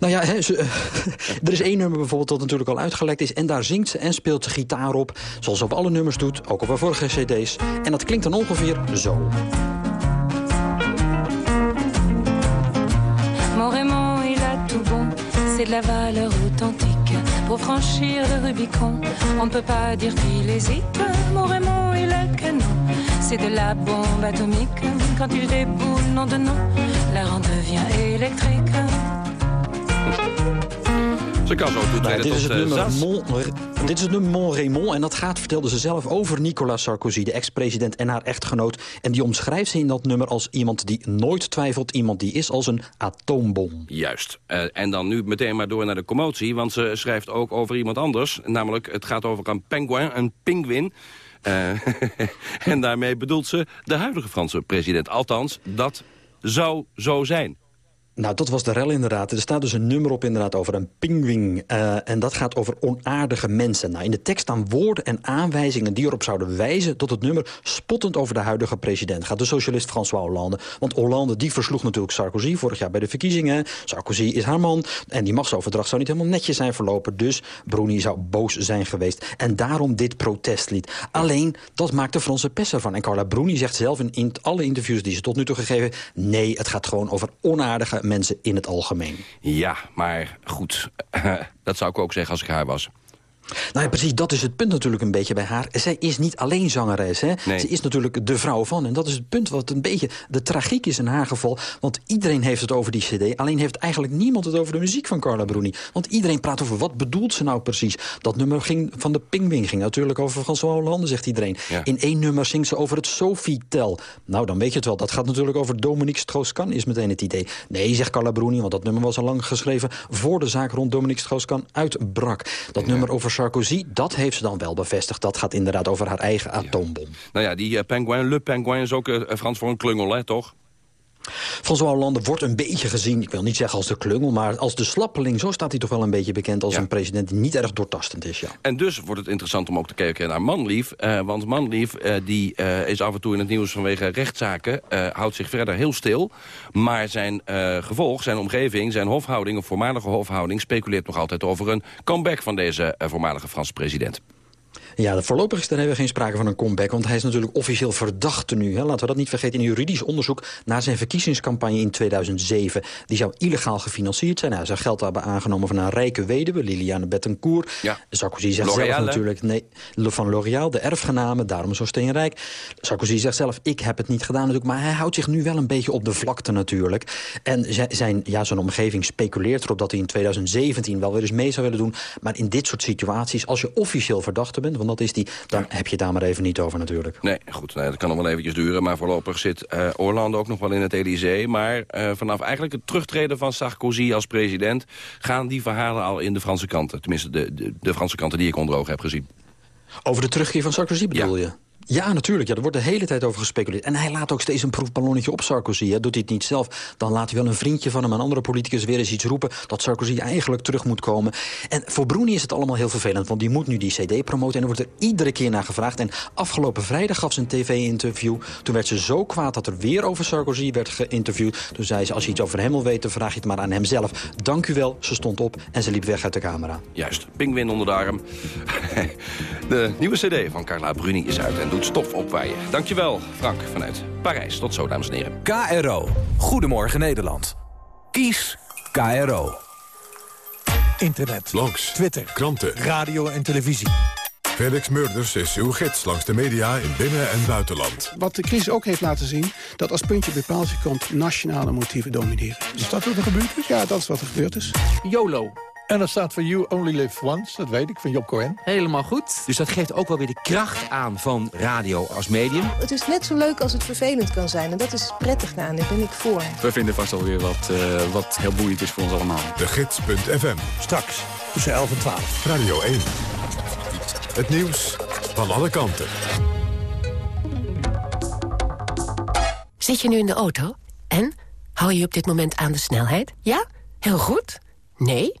Nou ja, hè, ze- er is één nummer bijvoorbeeld dat natuurlijk al uitgelekt is... en daar zingt ze en speelt ze gitaar op, zoals ze op alle nummers doet... ook op haar vorige cd's. En dat klinkt dan ongeveer zo. Mon Raymond, il a tout bon, c'est de la valeur authentique. Pour franchir le Rubicon, on ne peut pas dire qu'il hésite. Mon Raymond, il est canon, c'est de la bombe atomique. Quand il déboule, nom de nom, la rend devient électrique. Nou, toetreden dit, is het eh, nummer. Mon, dit is het nummer Mon Raymond en dat gaat, vertelde ze zelf, over Nicolas Sarkozy, de ex-president en haar echtgenoot. En die omschrijft ze in dat nummer als iemand die nooit twijfelt, iemand die is als een atoombom. Juist. Eh, en dan nu meteen maar door naar de commotie. Want ze schrijft ook over iemand anders. Namelijk, het gaat over een penguin, een pinguïn. Eh, en daarmee bedoelt ze de huidige Franse president. Althans, dat zou zo zijn. Nou, dat was de rel inderdaad. Er staat dus een nummer op inderdaad over een pinguïn. eh, en dat gaat over onaardige mensen. Nou, in de tekst staan woorden en aanwijzingen die erop zouden wijzen... tot het nummer spottend over de huidige president gaat. De socialist François Hollande. Want Hollande die versloeg natuurlijk Sarkozy vorig jaar bij de verkiezingen. Sarkozy is haar man. En die machtsoverdracht zou niet helemaal netjes zijn verlopen. Dus Bruni zou boos zijn geweest. En daarom dit protestlied. Alleen, dat maakt de Franse pers ervan. En Carla Bruni zegt zelf in, in alle interviews die ze tot nu toe gegeven... nee, het gaat gewoon over onaardige mensen in het algemeen. Ja, maar goed. dat zou ik ook zeggen als ik haar was. Nou ja, precies, dat is het punt natuurlijk een beetje bij haar. Zij is niet alleen zangeres, hè. Nee. Ze is natuurlijk de vrouw van. En dat is het punt wat een beetje de tragiek is in haar geval. Want iedereen heeft het over die cd. Alleen heeft eigenlijk niemand het over de muziek van Carla Bruni. Want iedereen praat over wat bedoelt ze nou precies. Dat nummer ging, van de Pingwing ging natuurlijk over François Hollande, zegt iedereen. Ja. In één nummer zingt ze over het Sofitel. Nou, dan weet je het wel. Dat gaat natuurlijk over Dominique Strauss-Kahn, is meteen het idee. Nee, zegt Carla Bruni, want dat nummer was al lang geschreven... voor de zaak rond Dominique Strauss-Kahn uitbrak. Dat nummer over Sarkozy, dat heeft ze dan wel bevestigd. Dat gaat inderdaad over haar eigen atoombom. Nou ja, die uh, Penguin, Le Penguin is ook uh, Frans voor een klungel, hè, toch? François Hollande wordt een beetje gezien, ik wil niet zeggen als de klungel... maar als de slappeling, zo staat hij toch wel een beetje bekend... als Ja. een president die niet erg doortastend is, ja. En dus wordt het interessant om ook te kijken naar Manlief. eh, want Manlief eh, die, eh, is af en toe in het nieuws vanwege rechtszaken. eh, houdt zich verder heel stil. Maar zijn eh, gevolg, zijn omgeving, zijn hofhouding... of voormalige hofhouding speculeert nog altijd over een comeback... van deze eh, voormalige Franse president. Ja, de voorlopig is er hebben we geen sprake van een comeback... want hij is natuurlijk officieel verdachte nu. Hè. Laten we dat niet vergeten. In een juridisch onderzoek naar zijn verkiezingscampagne in 2007. Die zou illegaal gefinancierd zijn. Hij zou geld hebben aangenomen van een rijke weduwe, Liliane Bettencourt. Ja. Sarkozy zegt zelf natuurlijk... Nee, van L'Oréal, de erfgename, daarom zo steenrijk. Sarkozy zegt zelf, ik heb het niet gedaan natuurlijk... maar hij houdt zich nu wel een beetje op de vlakte natuurlijk. En zi- zijn, ja, zijn omgeving speculeert erop dat hij in 2017 wel weer eens mee zou willen doen. Maar in dit soort situaties, als je officieel verdachte bent... want dat is die, dan heb je het daar maar even niet over natuurlijk. Nee, goed, nee, dat kan nog wel eventjes duren. Maar voorlopig zit Orlando ook nog wel in het Elysée. Maar eh, vanaf eigenlijk het terugtreden van Sarkozy als president... gaan die verhalen al in de Franse kanten. Tenminste, de, de, de Franse kanten die ik onder ogen heb gezien. Over de terugkeer van Sarkozy bedoel je? Ja, natuurlijk. Ja, er wordt de hele tijd over gespeculeerd. En hij laat ook steeds een proefballonnetje op Sarkozy. Hè. Doet hij het niet zelf, dan laat hij wel een vriendje van hem... een andere politicus weer eens iets roepen... dat Sarkozy eigenlijk terug moet komen. En voor Bruni is het allemaal heel vervelend... want die moet nu die cd promoten en er wordt er iedere keer naar gevraagd. En afgelopen vrijdag gaf ze een tv-interview. Toen werd ze zo kwaad dat er weer over Sarkozy werd geïnterviewd. Toen zei ze, als je iets over hem wil weten... vraag je het maar aan hemzelf. Dank u wel, ze stond op en ze liep weg uit de camera. Juist, pingwin onder de arm. De nieuwe cd van Carla Bruni is uit doet stof opwaaien. Dankjewel, Frank, vanuit Parijs. Tot zo, dames en heren. KRO. Goedemorgen Nederland. Kies KRO. Internet, blogs, Twitter, kranten, radio en televisie. Felix Murders is uw gids langs de media in binnen- en buitenland. Wat de crisis ook heeft laten zien, dat als puntje bij paaltje komt, nationale motieven domineren. Is dat wat er gebeurd is? Ja, dat is wat er gebeurd is. YOLO. En dat staat voor You Only Live Once, dat weet ik, van Job Cohen. Helemaal goed. Dus dat geeft ook wel weer de kracht aan van radio als medium. Het is net zo leuk als het vervelend kan zijn. En dat is prettig aan, daar ben ik voor. We vinden vast alweer wat, eh, wat heel boeiend is voor ons allemaal. De Gids.fm. Straks tussen 11 en 12. Radio 1. Het nieuws van alle kanten. Zit je nu in de auto? En? Hou je op dit moment aan de snelheid? Ja? Heel goed? Nee?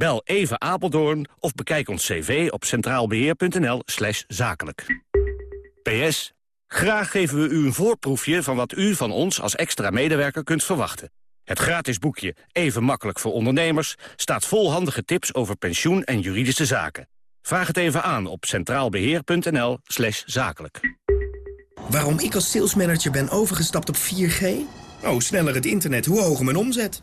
Bel even Apeldoorn of bekijk ons cv op centraalbeheer.nl slash zakelijk. PS, graag geven we u een voorproefje van wat u van ons als extra medewerker kunt verwachten. Het gratis boekje Even makkelijk voor ondernemers staat vol handige tips over pensioen en juridische zaken. Vraag het even aan op centraalbeheer.nl slash zakelijk. Waarom ik als salesmanager ben overgestapt op 4G? Oh, sneller het internet, hoe hoger mijn omzet.